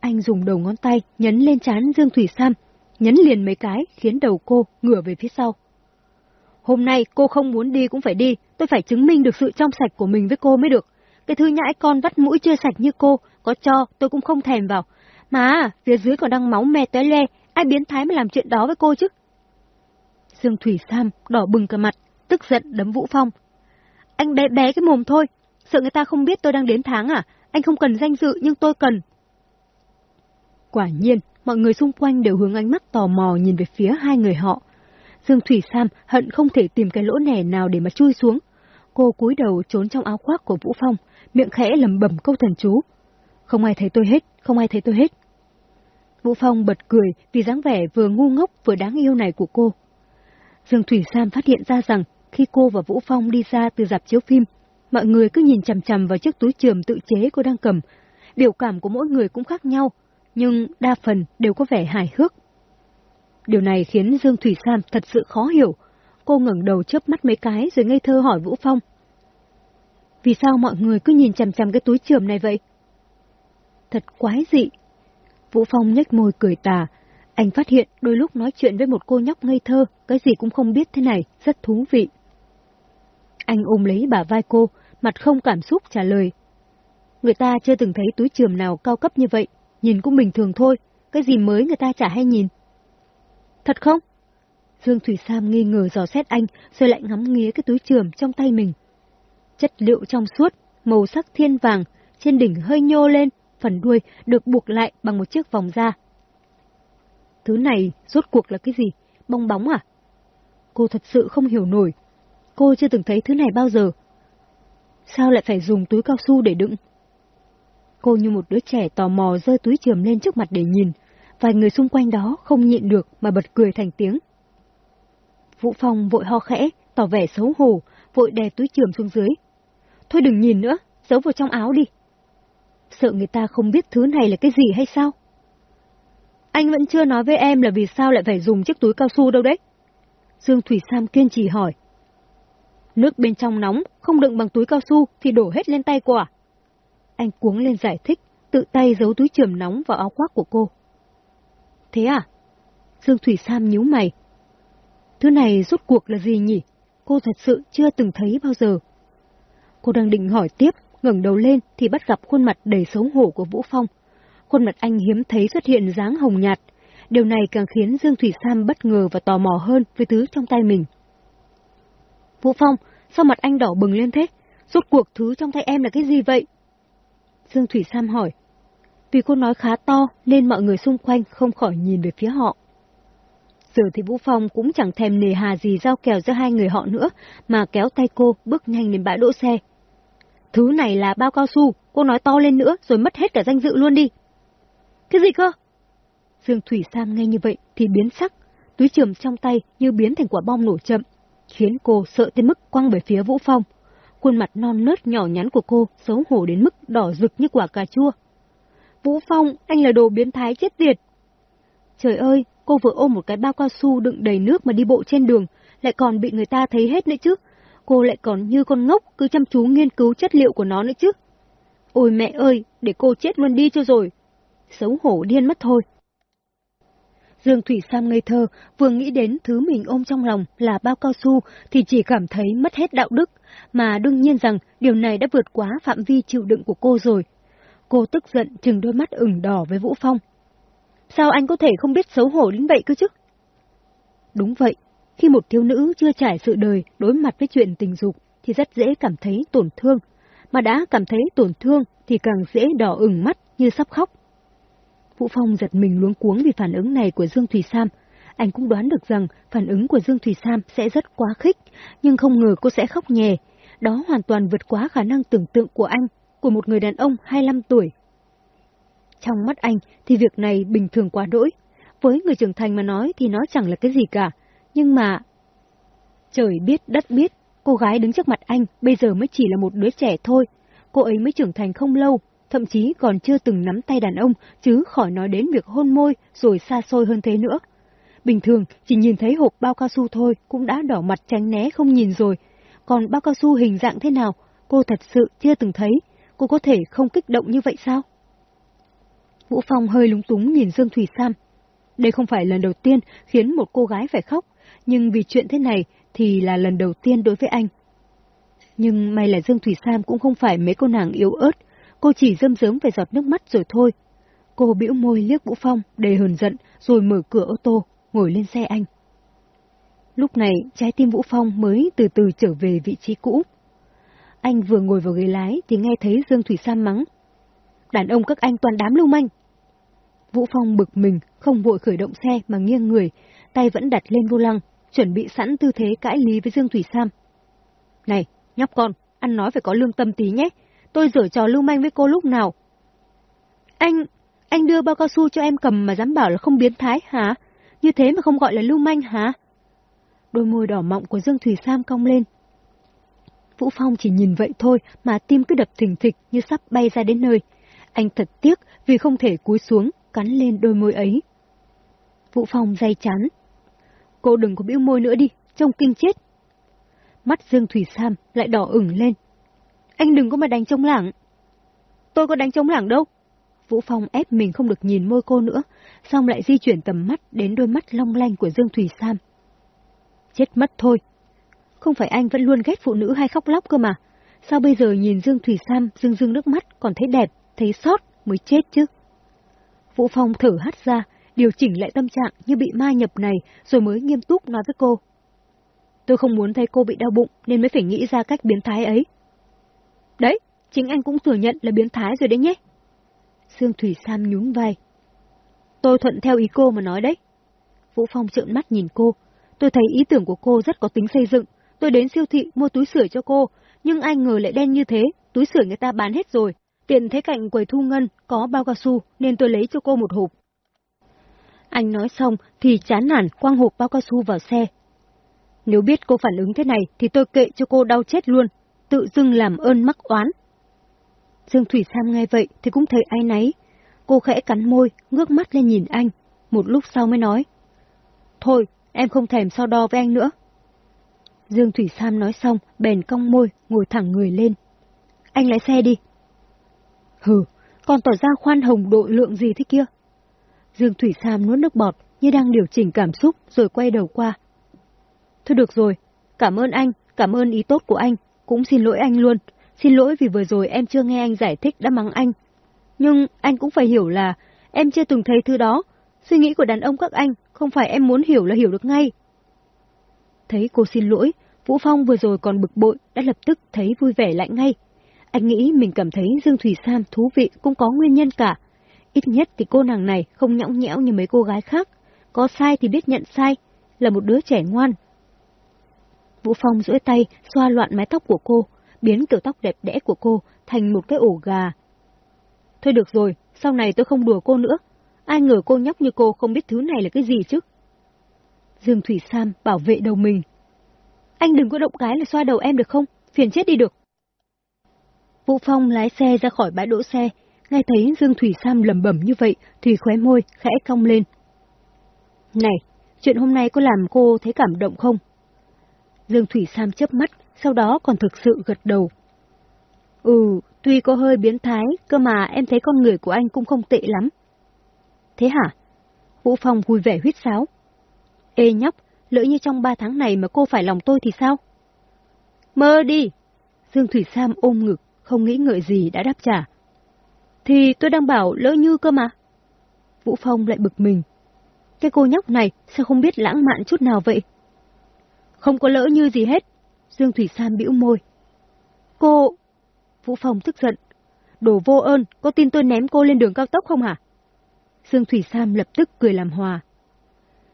Anh dùng đầu ngón tay nhấn lên trán Dương Thủy Sam, nhấn liền mấy cái khiến đầu cô ngửa về phía sau. Hôm nay cô không muốn đi cũng phải đi, tôi phải chứng minh được sự trong sạch của mình với cô mới được. Cái thứ nhãi con vắt mũi chưa sạch như cô, có cho tôi cũng không thèm vào. Mà, phía dưới còn đang máu me tóe le, ai biến thái mà làm chuyện đó với cô chứ? Dương Thủy Sam đỏ bừng cả mặt, tức giận đấm Vũ Phong. Anh bé bé cái mồm thôi, sợ người ta không biết tôi đang đến tháng à? Anh không cần danh dự nhưng tôi cần. Quả nhiên, mọi người xung quanh đều hướng ánh mắt tò mò nhìn về phía hai người họ. Dương Thủy Sam hận không thể tìm cái lỗ nẻ nào để mà chui xuống. Cô cúi đầu trốn trong áo khoác của Vũ Phong, miệng khẽ lầm bẩm câu thần chú. Không ai thấy tôi hết, không ai thấy tôi hết. Vũ Phong bật cười vì dáng vẻ vừa ngu ngốc vừa đáng yêu này của cô. Dương Thủy Sam phát hiện ra rằng khi cô và Vũ Phong đi ra từ dạp chiếu phim, mọi người cứ nhìn chằm chằm vào chiếc túi trường tự chế cô đang cầm. Biểu cảm của mỗi người cũng khác nhau, nhưng đa phần đều có vẻ hài hước. Điều này khiến Dương Thủy Sam thật sự khó hiểu. Cô ngẩng đầu chớp mắt mấy cái rồi ngây thơ hỏi Vũ Phong. Vì sao mọi người cứ nhìn chằm chằm cái túi trường này vậy? Thật quái dị. Vũ Phong nhếch môi cười tà. Anh phát hiện đôi lúc nói chuyện với một cô nhóc ngây thơ, cái gì cũng không biết thế này, rất thú vị. Anh ôm lấy bà vai cô, mặt không cảm xúc trả lời. Người ta chưa từng thấy túi trường nào cao cấp như vậy, nhìn cũng bình thường thôi, cái gì mới người ta chả hay nhìn. Thật không? Dương Thủy Sam nghi ngờ dò xét anh, rồi lại ngắm nghía cái túi trường trong tay mình. Chất liệu trong suốt, màu sắc thiên vàng, trên đỉnh hơi nhô lên, phần đuôi được buộc lại bằng một chiếc vòng da. Thứ này rốt cuộc là cái gì? Bong bóng à? Cô thật sự không hiểu nổi. Cô chưa từng thấy thứ này bao giờ. Sao lại phải dùng túi cao su để đựng? Cô như một đứa trẻ tò mò rơi túi trường lên trước mặt để nhìn, vài người xung quanh đó không nhịn được mà bật cười thành tiếng. Vũ Phong vội ho khẽ, tỏ vẻ xấu hổ, vội đè túi trường xuống dưới. Thôi đừng nhìn nữa, giấu vào trong áo đi. Sợ người ta không biết thứ này là cái gì hay sao? Anh vẫn chưa nói với em là vì sao lại phải dùng chiếc túi cao su đâu đấy. Dương Thủy Sam kiên trì hỏi. Nước bên trong nóng, không đựng bằng túi cao su thì đổ hết lên tay cô à? Anh cuống lên giải thích, tự tay giấu túi trường nóng vào áo khoác của cô. Thế à? Dương Thủy Sam nhíu mày. Thứ này rốt cuộc là gì nhỉ? Cô thật sự chưa từng thấy bao giờ. Cô đang định hỏi tiếp, ngẩng đầu lên thì bắt gặp khuôn mặt đầy xấu hổ của Vũ Phong. Khuôn mặt anh hiếm thấy xuất hiện dáng hồng nhạt. Điều này càng khiến Dương Thủy Sam bất ngờ và tò mò hơn với thứ trong tay mình. Vũ Phong, sao mặt anh đỏ bừng lên thế? Rốt cuộc thứ trong tay em là cái gì vậy? Dương Thủy Sam hỏi. Vì cô nói khá to nên mọi người xung quanh không khỏi nhìn về phía họ. Giờ thì Vũ Phong cũng chẳng thèm nề hà gì giao kèo giữa hai người họ nữa, mà kéo tay cô bước nhanh đến bãi đỗ xe. Thứ này là bao cao su, cô nói to lên nữa rồi mất hết cả danh dự luôn đi. Cái gì cơ? Dương Thủy Sam nghe như vậy thì biến sắc, túi trường trong tay như biến thành quả bom nổ chậm, khiến cô sợ tới mức quăng về phía Vũ Phong. Khuôn mặt non nớt nhỏ nhắn của cô xấu hổ đến mức đỏ rực như quả cà chua. Vũ Phong, anh là đồ biến thái chết tiệt. Trời ơi, cô vừa ôm một cái bao cao su đựng đầy nước mà đi bộ trên đường, lại còn bị người ta thấy hết nữa chứ. Cô lại còn như con ngốc cứ chăm chú nghiên cứu chất liệu của nó nữa chứ. Ôi mẹ ơi, để cô chết luôn đi cho rồi. xấu hổ điên mất thôi. Dương Thủy Sam ngây thơ, vừa nghĩ đến thứ mình ôm trong lòng là bao cao su thì chỉ cảm thấy mất hết đạo đức, mà đương nhiên rằng điều này đã vượt quá phạm vi chịu đựng của cô rồi. Cô tức giận chừng đôi mắt ửng đỏ với Vũ Phong. Sao anh có thể không biết xấu hổ đến vậy cơ chứ? Đúng vậy, khi một thiếu nữ chưa trải sự đời đối mặt với chuyện tình dục thì rất dễ cảm thấy tổn thương, mà đã cảm thấy tổn thương thì càng dễ đỏ ửng mắt như sắp khóc. Vũ Phong giật mình luống cuống vì phản ứng này của Dương Thủy Sam. Anh cũng đoán được rằng phản ứng của Dương Thủy Sam sẽ rất quá khích, nhưng không ngờ cô sẽ khóc nhè. Đó hoàn toàn vượt quá khả năng tưởng tượng của anh, của một người đàn ông 25 tuổi. Trong mắt anh thì việc này bình thường quá đỗi. Với người trưởng thành mà nói thì nó chẳng là cái gì cả. Nhưng mà... Trời biết, đất biết, cô gái đứng trước mặt anh bây giờ mới chỉ là một đứa trẻ thôi. Cô ấy mới trưởng thành không lâu, thậm chí còn chưa từng nắm tay đàn ông, chứ khỏi nói đến việc hôn môi rồi xa xôi hơn thế nữa. Bình thường, chỉ nhìn thấy hộp bao cao su thôi cũng đã đỏ mặt tránh né không nhìn rồi. Còn bao cao su hình dạng thế nào, cô thật sự chưa từng thấy. Cô có thể không kích động như vậy sao? Vũ Phong hơi lúng túng nhìn Dương Thủy Sam. Đây không phải lần đầu tiên khiến một cô gái phải khóc, nhưng vì chuyện thế này thì là lần đầu tiên đối với anh. Nhưng may là Dương Thủy Sam cũng không phải mấy cô nàng yếu ớt, cô chỉ dâm dớm về giọt nước mắt rồi thôi. Cô bĩu môi liếc Vũ Phong đầy hờn giận rồi mở cửa ô tô, ngồi lên xe anh. Lúc này, trái tim Vũ Phong mới từ từ trở về vị trí cũ. Anh vừa ngồi vào ghế lái thì nghe thấy Dương Thủy Sam mắng. Đàn ông các anh toàn đám lưu manh. Vũ Phong bực mình, không vội khởi động xe mà nghiêng người, tay vẫn đặt lên vô lăng, chuẩn bị sẵn tư thế cãi lý với Dương Thủy Sam. Này, nhóc con, ăn nói phải có lương tâm tí nhé, tôi dở trò lưu manh với cô lúc nào. Anh, anh đưa bao cao su cho em cầm mà dám bảo là không biến thái hả? Như thế mà không gọi là lưu manh hả? Đôi môi đỏ mọng của Dương Thủy Sam cong lên. Vũ Phong chỉ nhìn vậy thôi mà tim cứ đập thình thịch như sắp bay ra đến nơi. Anh thật tiếc vì không thể cúi xuống, cắn lên đôi môi ấy. Vũ Phong day chán. Cô đừng có bĩu môi nữa đi, trông kinh chết. Mắt Dương Thủy Sam lại đỏ ửng lên, anh đừng có mà đánh trống lảng. Tôi có đánh trống lảng đâu. Vũ Phong ép mình không được nhìn môi cô nữa, xong lại di chuyển tầm mắt đến đôi mắt long lanh của Dương Thủy Sam. Chết mất thôi. Không phải anh vẫn luôn ghét phụ nữ hay khóc lóc cơ mà. Sao bây giờ nhìn Dương Thủy Sam Dương Dương nước mắt còn thấy đẹp, thấy sót mới chết chứ? Vũ Phong thở hắt ra, điều chỉnh lại tâm trạng như bị ma nhập này rồi mới nghiêm túc nói với cô. Tôi không muốn thấy cô bị đau bụng nên mới phải nghĩ ra cách biến thái ấy. Đấy, chính anh cũng thừa nhận là biến thái rồi đấy nhé. Sương Thủy Sam nhún vai. Tôi thuận theo ý cô mà nói đấy. Vũ Phong trợn mắt nhìn cô. Tôi thấy ý tưởng của cô rất có tính xây dựng. Tôi đến siêu thị mua túi sửa cho cô, nhưng ai ngờ lại đen như thế, túi sửa người ta bán hết rồi. Tiện thấy cạnh quầy thu ngân có bao cao su nên tôi lấy cho cô một hộp. Anh nói xong thì chán nản quăng hộp bao cao su vào xe. Nếu biết cô phản ứng thế này thì tôi kệ cho cô đau chết luôn, tự dưng làm ơn mắc oán. Dương Thủy Sam nghe vậy thì cũng thấy ai nấy. Cô khẽ cắn môi, ngước mắt lên nhìn anh, một lúc sau mới nói. Thôi, em không thèm so đo với anh nữa. Dương Thủy Sam nói xong, bèn cong môi, ngồi thẳng người lên. Anh lái xe đi. Hừ, còn tỏ ra khoan hồng độ lượng gì thế kia? Dương Thủy Sam nuốt nước bọt, như đang điều chỉnh cảm xúc, rồi quay đầu qua. Thôi được rồi, cảm ơn anh, cảm ơn ý tốt của anh, cũng xin lỗi anh luôn. Xin lỗi vì vừa rồi em chưa nghe anh giải thích đã mắng anh. Nhưng anh cũng phải hiểu là em chưa từng thấy thứ đó. Suy nghĩ của đàn ông các anh không phải em muốn hiểu là hiểu được ngay. Thấy cô xin lỗi, Vũ Phong vừa rồi còn bực bội đã lập tức thấy vui vẻ lại ngay. Anh nghĩ mình cảm thấy Dương Thủy Sam thú vị cũng có nguyên nhân cả. Ít nhất thì cô nàng này không nhõng nhẽo như mấy cô gái khác. Có sai thì biết nhận sai, là một đứa trẻ ngoan, Vũ Phong duỗi tay xoa loạn mái tóc của cô, biến kiểu tóc đẹp đẽ của cô thành một cái ổ gà. Thôi được rồi, sau này tôi không đùa cô nữa. Ai ngờ cô nhóc như cô không biết thứ này là cái gì chứ. Dương Thủy Sam bảo vệ đầu mình. Anh đừng có động cái là xoa đầu em được không? Phiền chết đi được. Vũ Phong lái xe ra khỏi bãi đỗ xe, nghe thấy Dương Thủy Sam lầm bẩm như vậy thì khóe môi khẽ cong lên. Này, chuyện hôm nay có làm cô thấy cảm động không? Dương Thủy Sam chớp mắt, sau đó còn thực sự gật đầu. Ừ, tuy có hơi biến thái, cơ mà em thấy con người của anh cũng không tệ lắm. thế hả? Vũ Phong vui vẻ huyết sáo. Ê nhóc, lỡ như trong ba tháng này mà cô phải lòng tôi thì sao? Mơ đi! Dương Thủy Sam ôm ngực, không nghĩ ngợi gì đã đáp trả. Thì tôi đang bảo lỡ như cơ mà. Vũ Phong lại bực mình. Cái cô nhóc này sao không biết lãng mạn chút nào vậy? Không có lỡ như gì hết. Dương Thủy Sam bĩu môi. Cô... Vũ Phong tức giận. Đồ vô ơn, có tin tôi ném cô lên đường cao tốc không hả? Dương Thủy Sam lập tức cười làm hòa.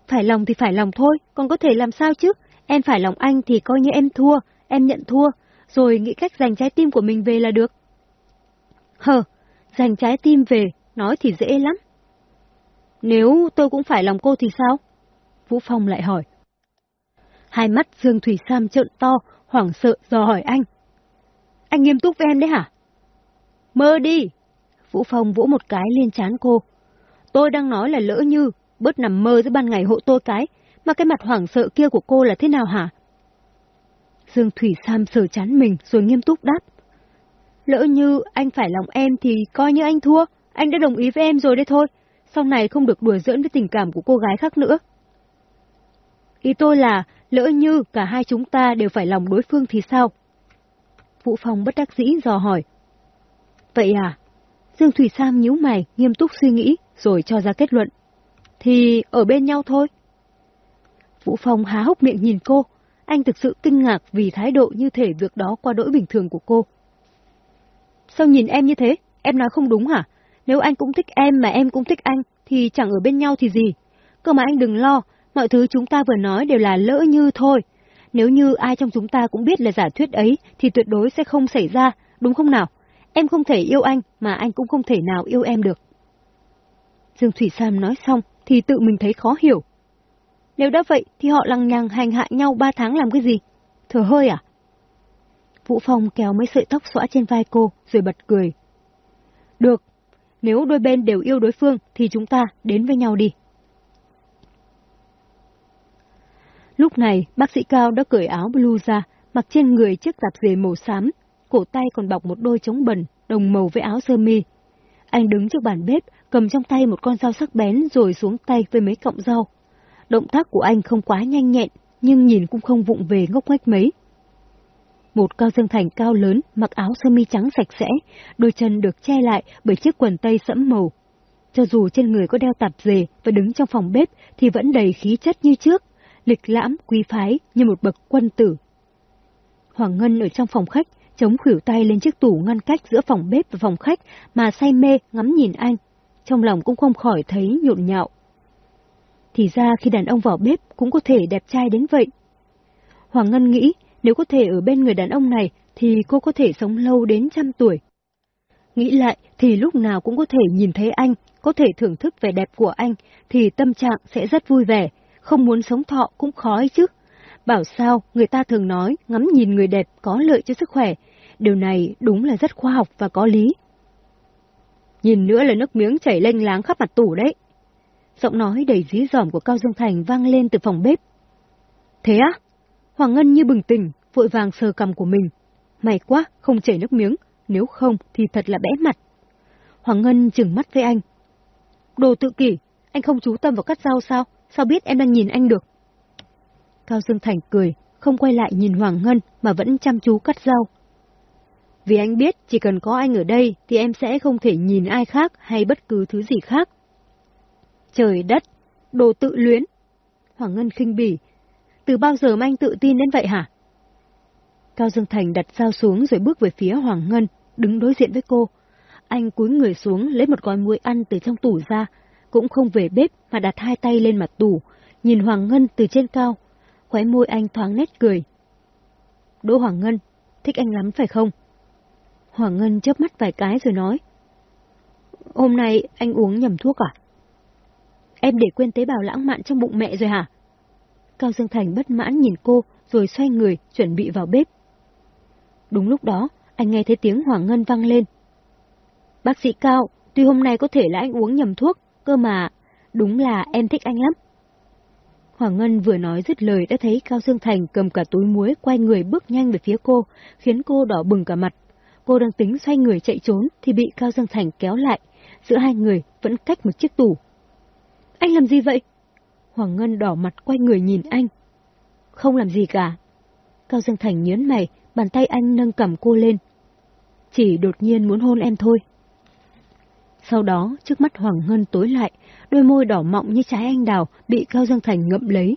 Phải lòng thì phải lòng thôi, còn có thể làm sao chứ? Em phải lòng anh thì coi như em thua, em nhận thua, rồi nghĩ cách giành trái tim của mình về là được. Hờ, giành trái tim về, nói thì dễ lắm. Nếu tôi cũng phải lòng cô thì sao? Vũ Phong lại hỏi. Hai mắt Dương Thủy Sam trợn to, hoảng sợ dò hỏi anh. Anh nghiêm túc với em đấy hả? Mơ đi! Vũ Phong vỗ một cái lên chán cô. Tôi đang nói là lỡ như, bớt nằm mơ giữa ban ngày hộ tôi cái, mà cái mặt hoảng sợ kia của cô là thế nào hả? Dương Thủy Sam sờ chán mình rồi nghiêm túc đáp. Lỡ như anh phải lòng em thì coi như anh thua, anh đã đồng ý với em rồi đấy thôi, sau này không được đùa giỡn với tình cảm của cô gái khác nữa. Ý tôi là, lỡ như cả hai chúng ta đều phải lòng đối phương thì sao? Vũ Phong bất đắc dĩ dò hỏi. Vậy à? Dương Thủy Sam nhíu mày, nghiêm túc suy nghĩ, rồi cho ra kết luận. Thì ở bên nhau thôi. Vũ Phong há hốc miệng nhìn cô, anh thực sự kinh ngạc vì thái độ như thể việc đó qua đỗi bình thường của cô. Sao nhìn em như thế? Em nói không đúng hả? Nếu anh cũng thích em mà em cũng thích anh, thì chẳng ở bên nhau thì gì. Cơ mà anh đừng lo, mọi thứ chúng ta vừa nói đều là lỡ như thôi. Nếu như ai trong chúng ta cũng biết là giả thuyết ấy, thì tuyệt đối sẽ không xảy ra, đúng không nào? Em không thể yêu anh, mà anh cũng không thể nào yêu em được. Dương Thủy Sam nói xong, thì tự mình thấy khó hiểu. Nếu đã vậy, thì họ lằng nhằng hành hạ nhau ba tháng làm cái gì? Thở hơi à? Vũ Phong kéo mấy sợi tóc xõa trên vai cô, rồi bật cười. Được, nếu đôi bên đều yêu đối phương, thì chúng ta đến với nhau đi. Lúc này, bác sĩ Cao đã cởi áo blue ra, mặc trên người chiếc tạp dề màu xám, cổ tay còn bọc một đôi chống bẩn, đồng màu với áo sơ mi. Anh đứng trước bàn bếp, cầm trong tay một con dao sắc bén rồi xuống tay với mấy cọng rau. Động tác của anh không quá nhanh nhẹn, nhưng nhìn cũng không vụng về ngốc nghếch mấy. Một cao dương thành cao lớn, mặc áo sơ mi trắng sạch sẽ, đôi chân được che lại bởi chiếc quần tây sẫm màu. Cho dù trên người có đeo tạp dề và đứng trong phòng bếp thì vẫn đầy khí chất như trước, lịch lãm, quý phái như một bậc quân tử. Hoàng Ngân ở trong phòng khách, chống khuỷu tay lên chiếc tủ ngăn cách giữa phòng bếp và phòng khách mà say mê ngắm nhìn anh. Trong lòng cũng không khỏi thấy nhộn nhạo. Thì ra khi đàn ông vào bếp cũng có thể đẹp trai đến vậy. Hoàng Ngân nghĩ nếu có thể ở bên người đàn ông này thì cô có thể sống lâu đến trăm tuổi. Nghĩ lại thì lúc nào cũng có thể nhìn thấy anh, có thể thưởng thức vẻ đẹp của anh, thì tâm trạng sẽ rất vui vẻ, không muốn sống thọ cũng khó ấy chứ. Bảo sao người ta thường nói ngắm nhìn người đẹp có lợi cho sức khỏe, điều này đúng là rất khoa học và có lý. Nhìn nữa là nước miếng chảy lênh láng khắp mặt tủ đấy. Giọng nói đầy dí dỏm của Cao Dương Thành vang lên từ phòng bếp. Thế á? Hoàng Ngân như bừng tỉnh, vội vàng sờ cầm của mình. May quá, không chảy nước miếng, nếu không thì thật là bẽ mặt. Hoàng Ngân chừng mắt với anh. Đồ tự kỷ, anh không chú tâm vào cắt rau sao? Sao biết em đang nhìn anh được? Cao Dương Thành cười, không quay lại nhìn Hoàng Ngân mà vẫn chăm chú cắt rau. Vì anh biết chỉ cần có anh ở đây thì em sẽ không thể nhìn ai khác hay bất cứ thứ gì khác. Trời đất, đồ tự luyến. Hoàng Ngân khinh bỉ. Từ bao giờ mà anh tự tin đến vậy hả? Cao Dương Thành đặt dao xuống rồi bước về phía Hoàng Ngân, đứng đối diện với cô. Anh cúi người xuống lấy một gói muối ăn từ trong tủ ra, cũng không về bếp mà đặt hai tay lên mặt tủ, nhìn Hoàng Ngân từ trên cao. Khóe môi anh thoáng nét cười. Đỗ Hoàng Ngân, thích anh lắm phải không? Hoàng Ngân chớp mắt vài cái rồi nói. Hôm nay anh uống nhầm thuốc à? Em để quên tế bào lãng mạn trong bụng mẹ rồi hả? Cao Dương Thành bất mãn nhìn cô, rồi xoay người, chuẩn bị vào bếp. Đúng lúc đó, anh nghe thấy tiếng Hoàng Ngân vang lên. Bác sĩ Cao, tuy hôm nay có thể là anh uống nhầm thuốc, cơ mà, đúng là em thích anh lắm. Hoàng Ngân vừa nói dứt lời đã thấy Cao Dương Thành cầm cả túi muối quay người bước nhanh về phía cô, khiến cô đỏ bừng cả mặt. Cô đang tính xoay người chạy trốn thì bị Cao Dương Thành kéo lại, giữa hai người vẫn cách một chiếc tủ. Anh làm gì vậy? Hoàng Ngân đỏ mặt quay người nhìn anh. Không làm gì cả. Cao Dương Thành nhớn mày, bàn tay anh nâng cầm cô lên. Chỉ đột nhiên muốn hôn em thôi. Sau đó, trước mắt Hoàng Ngân tối lại, đôi môi đỏ mọng như trái anh đào bị Cao Dương Thành ngậm lấy.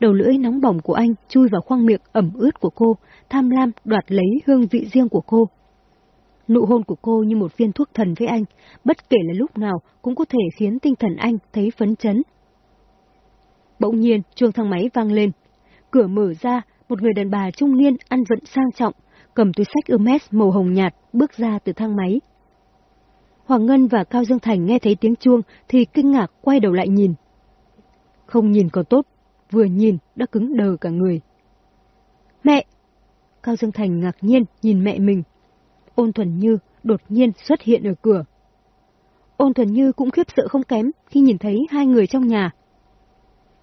Đầu lưỡi nóng bỏng của anh chui vào khoang miệng ẩm ướt của cô, tham lam đoạt lấy hương vị riêng của cô. Nụ hôn của cô như một viên thuốc thần với anh, bất kể là lúc nào cũng có thể khiến tinh thần anh thấy phấn chấn. Bỗng nhiên, chuông thang máy vang lên. Cửa mở ra, một người đàn bà trung niên ăn vận sang trọng, cầm túi sách Hermes màu hồng nhạt, bước ra từ thang máy. Hoàng Ngân và Cao Dương Thành nghe thấy tiếng chuông thì kinh ngạc quay đầu lại nhìn. Không nhìn còn tốt, vừa nhìn đã cứng đờ cả người. Mẹ! Cao Dương Thành ngạc nhiên nhìn mẹ mình. Ôn Thuần Như đột nhiên xuất hiện ở cửa. Ôn Thuần Như cũng khiếp sợ không kém khi nhìn thấy hai người trong nhà.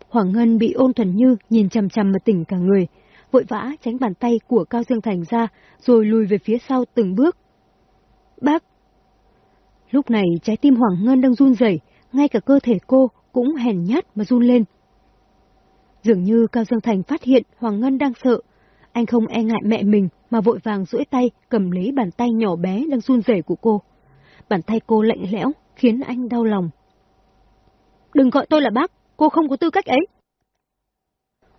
Hoàng Ngân bị Ôn Thuần Như nhìn chằm chằm mà tỉnh cả người, vội vã tránh bàn tay của Cao Dương Thành ra rồi lùi về phía sau từng bước. Bác! Lúc này trái tim Hoàng Ngân đang run rẩy, ngay cả cơ thể cô cũng hèn nhát mà run lên. Dường như Cao Dương Thành phát hiện Hoàng Ngân đang sợ. Anh không e ngại mẹ mình mà vội vàng duỗi tay cầm lấy bàn tay nhỏ bé đang run rẩy của cô. Bàn tay cô lạnh lẽo, khiến anh đau lòng. Đừng gọi tôi là bác, cô không có tư cách ấy.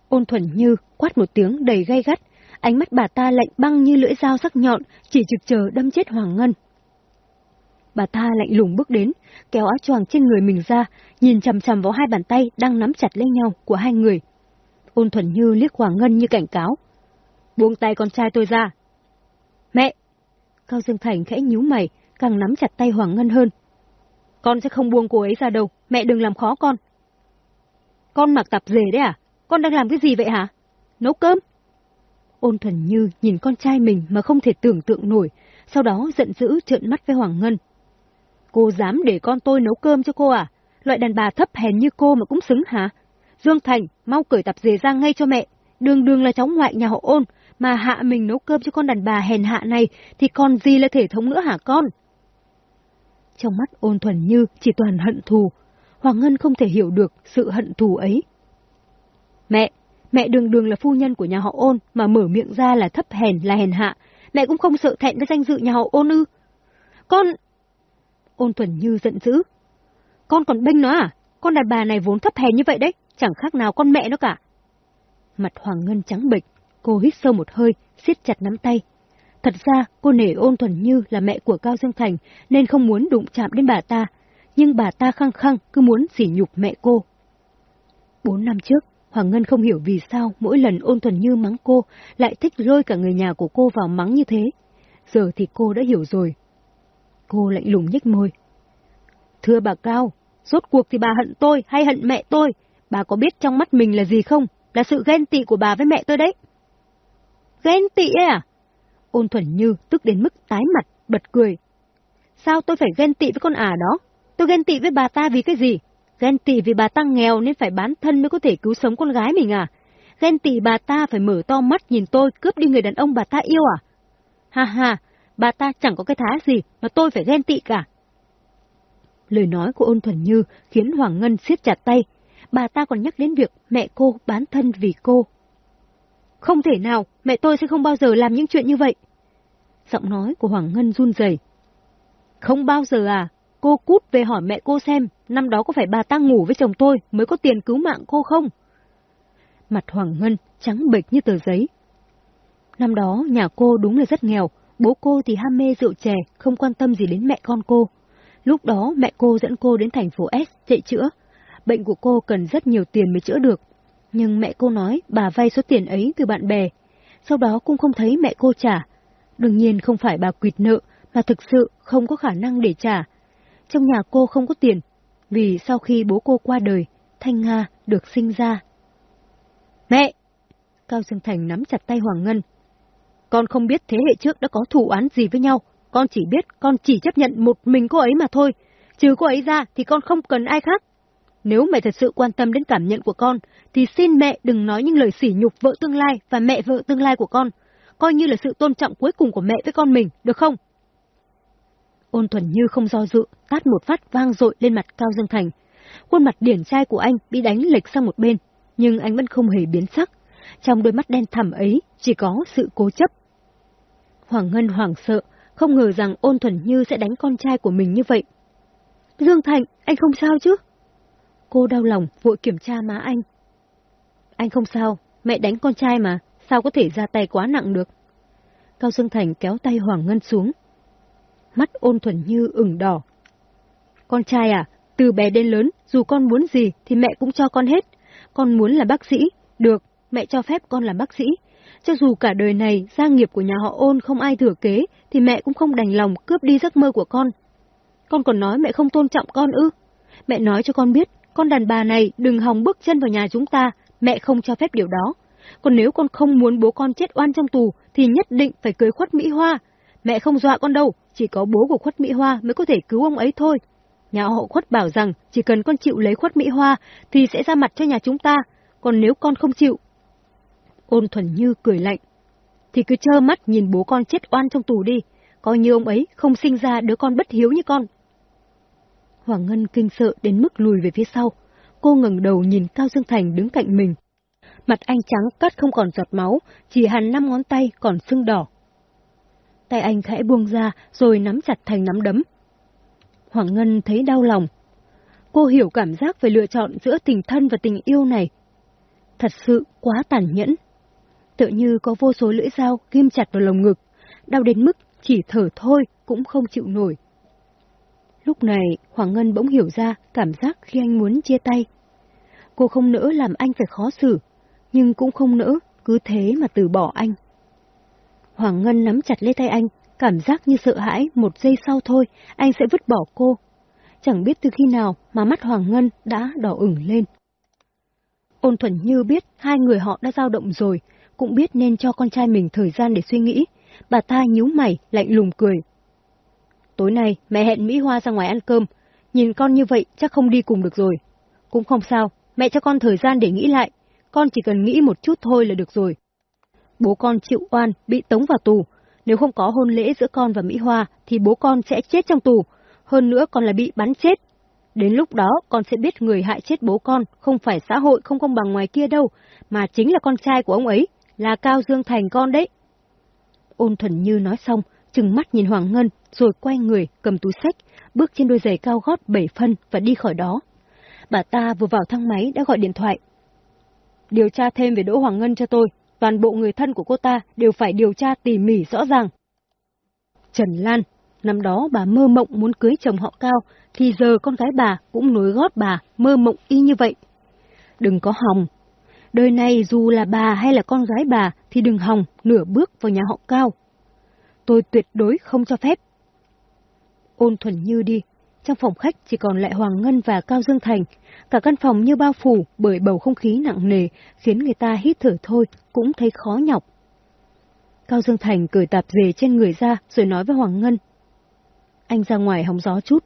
Ôn thuần như quát một tiếng đầy gay gắt, ánh mắt bà ta lạnh băng như lưỡi dao sắc nhọn, chỉ trực chờ đâm chết Hoàng Ngân. Bà ta lạnh lùng bước đến, kéo áo choàng trên người mình ra, nhìn chằm chằm vào hai bàn tay đang nắm chặt lấy nhau của hai người. Ôn thuần như liếc Hoàng Ngân như cảnh cáo. Buông tay con trai tôi ra. Mẹ! Cao Dương Thành khẽ nhíu mày, càng nắm chặt tay Hoàng Ngân hơn. Con sẽ không buông cô ấy ra đâu, mẹ đừng làm khó con. Con mặc tạp dề đấy à? Con đang làm cái gì vậy hả? Nấu cơm? Ôn thuần như nhìn con trai mình mà không thể tưởng tượng nổi, sau đó giận dữ trợn mắt với Hoàng Ngân. Cô dám để con tôi nấu cơm cho cô à? Loại đàn bà thấp hèn như cô mà cũng xứng hả? Dương Thành, mau cởi tạp dề ra ngay cho mẹ. Đường đường là cháu ngoại nhà họ ôn, mà hạ mình nấu cơm cho con đàn bà hèn hạ này thì còn gì là thể thống nữa hả con? Trong mắt ôn thuần như chỉ toàn hận thù. Hoàng Ngân không thể hiểu được sự hận thù ấy. Mẹ, mẹ đường đường là phu nhân của nhà họ ôn mà mở miệng ra là thấp hèn là hèn hạ. Mẹ cũng không sợ thẹn cái danh dự nhà họ ôn ư. Con, Ôn thuần như giận dữ. Con còn bênh nó à? Con đàn bà này vốn thấp hèn như vậy đấy, chẳng khác nào con mẹ nó cả. Mặt Hoàng Ngân trắng bệch, cô hít sâu một hơi, siết chặt nắm tay. Thật ra, cô nể ôn thuần như là mẹ của Cao Dương Thành, nên không muốn đụng chạm đến bà ta, nhưng bà ta khăng khăng cứ muốn sỉ nhục mẹ cô. Bốn năm trước, Hoàng Ngân không hiểu vì sao mỗi lần ôn thuần như mắng cô lại thích lôi cả người nhà của cô vào mắng như thế. Giờ thì cô đã hiểu rồi, Cô lạnh lùng nhếch môi. Thưa bà Cao, rốt cuộc thì bà hận tôi hay hận mẹ tôi? Bà có biết trong mắt mình là gì không? Là sự ghen tị của bà với mẹ tôi đấy. Ghen tị ấy à? Ôn thuần như tức đến mức tái mặt, bật cười. Sao tôi phải ghen tị với con ả đó? Tôi ghen tị với bà ta vì cái gì? Ghen tị vì bà ta nghèo nên phải bán thân mới có thể cứu sống con gái mình à? Ghen tị bà ta phải mở to mắt nhìn tôi cướp đi người đàn ông bà ta yêu à? Ha ha, bà ta chẳng có cái thá gì mà tôi phải ghen tị cả. Lời nói của ôn thuần như khiến Hoàng Ngân siết chặt tay. Bà ta còn nhắc đến việc mẹ cô bán thân vì cô. Không thể nào, mẹ tôi sẽ không bao giờ làm những chuyện như vậy. Giọng nói của Hoàng Ngân run rẩy. Không bao giờ à, cô cút về hỏi mẹ cô xem, năm đó có phải bà ta ngủ với chồng tôi mới có tiền cứu mạng cô không? Mặt Hoàng Ngân trắng bệch như tờ giấy. Năm đó nhà cô đúng là rất nghèo, Bố cô thì ham mê rượu chè, không quan tâm gì đến mẹ con cô. Lúc đó mẹ cô dẫn cô đến thành phố S chạy chữa. Bệnh của cô cần rất nhiều tiền mới chữa được. Nhưng mẹ cô nói bà vay số tiền ấy từ bạn bè. Sau đó cũng không thấy mẹ cô trả. Đương nhiên không phải bà quỵt nợ, mà thực sự không có khả năng để trả. Trong nhà cô không có tiền, vì sau khi bố cô qua đời, Thanh Nga được sinh ra. Mẹ! Cao Dương Thành nắm chặt tay Hoàng Ngân, con không biết thế hệ trước đã có thủ án gì với nhau, con chỉ biết con chỉ chấp nhận một mình cô ấy mà thôi, trừ cô ấy ra thì con không cần ai khác. Nếu mẹ thật sự quan tâm đến cảm nhận của con, thì xin mẹ đừng nói những lời sỉ nhục vợ tương lai và mẹ vợ tương lai của con, coi như là sự tôn trọng cuối cùng của mẹ với con mình, được không? Ôn thuần như không do dự, tát một phát vang dội lên mặt Cao Dương Thành. Khuôn mặt điển trai của anh bị đánh lệch sang một bên, nhưng anh vẫn không hề biến sắc. Trong đôi mắt đen thẳm ấy chỉ có sự cố chấp. Hoàng Ngân hoảng sợ, không ngờ rằng ôn thuần như sẽ đánh con trai của mình như vậy. Dương Thành, anh không sao chứ? Cô đau lòng, vội kiểm tra má anh. Anh không sao, mẹ đánh con trai mà, sao có thể ra tay quá nặng được? Cao Dương Thành kéo tay Hoàng Ngân xuống. Mắt ôn thuần như ửng đỏ. Con trai à, từ bé đến lớn, dù con muốn gì thì mẹ cũng cho con hết. Con muốn là bác sĩ, được, mẹ cho phép con làm bác sĩ. Cho dù cả đời này gia nghiệp của nhà họ ôn không ai thừa kế, thì mẹ cũng không đành lòng cướp đi giấc mơ của con. Con còn nói mẹ không tôn trọng con ư? Mẹ nói cho con biết, con đàn bà này đừng hòng bước chân vào nhà chúng ta, mẹ không cho phép điều đó. Còn nếu con không muốn bố con chết oan trong tù, thì nhất định phải cưới khuất Mỹ Hoa. Mẹ không dọa con đâu, chỉ có bố của khuất Mỹ Hoa mới có thể cứu ông ấy thôi. Nhà họ khuất bảo rằng chỉ cần con chịu lấy khuất Mỹ Hoa thì sẽ ra mặt cho nhà chúng ta, còn nếu con không chịu. Ôn thuần như cười lạnh. Thì cứ trơ mắt nhìn bố con chết oan trong tù đi, coi như ông ấy không sinh ra đứa con bất hiếu như con. Hoàng Ngân kinh sợ đến mức lùi về phía sau. Cô ngẩng đầu nhìn Cao Dương Thành đứng cạnh mình. Mặt anh trắng cắt không còn giọt máu, chỉ hàn năm ngón tay còn sưng đỏ. Tay anh khẽ buông ra rồi nắm chặt thành nắm đấm. Hoàng Ngân thấy đau lòng. Cô hiểu cảm giác về lựa chọn giữa tình thân và tình yêu này. Thật sự quá tàn nhẫn. Tự như có vô số lưỡi dao ghim chặt vào lồng ngực, đau đến mức chỉ thở thôi cũng không chịu nổi. Lúc này, Hoàng Ngân bỗng hiểu ra cảm giác khi anh muốn chia tay. Cô không nỡ làm anh phải khó xử, nhưng cũng không nỡ cứ thế mà từ bỏ anh. Hoàng Ngân nắm chặt lấy tay anh, cảm giác như sợ hãi một giây sau thôi, anh sẽ vứt bỏ cô. Chẳng biết từ khi nào mà mắt Hoàng Ngân đã đỏ ửng lên. Ôn thuần như biết hai người họ đã dao động rồi, cũng biết nên cho con trai mình thời gian để suy nghĩ. Bà ta nhíu mày, lạnh lùng cười. Tối nay mẹ hẹn Mỹ Hoa ra ngoài ăn cơm, nhìn con như vậy chắc không đi cùng được rồi. Cũng không sao, mẹ cho con thời gian để nghĩ lại, con chỉ cần nghĩ một chút thôi là được rồi. Bố con chịu oan, bị tống vào tù, nếu không có hôn lễ giữa con và Mỹ Hoa thì bố con sẽ chết trong tù, hơn nữa còn là bị bắn chết. Đến lúc đó con sẽ biết người hại chết bố con không phải xã hội không công bằng ngoài kia đâu, mà chính là con trai của ông ấy, là Cao Dương Thành con đấy. Ôn thuần như nói xong, chừng mắt nhìn Hoàng Ngân, rồi quay người, cầm túi sách, bước trên đôi giày cao gót bảy phân và đi khỏi đó. Bà ta vừa vào thang máy đã gọi điện thoại. Điều tra thêm về Đỗ Hoàng Ngân cho tôi, toàn bộ người thân của cô ta đều phải điều tra tỉ mỉ rõ ràng. Trần Lan, năm đó bà mơ mộng muốn cưới chồng họ cao, thì giờ con gái bà cũng nối gót bà, mơ mộng y như vậy. Đừng có hòng. Đời này dù là bà hay là con gái bà thì đừng hòng nửa bước vào nhà họ cao. Tôi tuyệt đối không cho phép. Ôn thuần như đi, trong phòng khách chỉ còn lại Hoàng Ngân và Cao Dương Thành, cả căn phòng như bao phủ bởi bầu không khí nặng nề, khiến người ta hít thở thôi, cũng thấy khó nhọc. Cao Dương Thành cởi tạp dề trên người ra rồi nói với Hoàng Ngân. Anh ra ngoài hóng gió chút,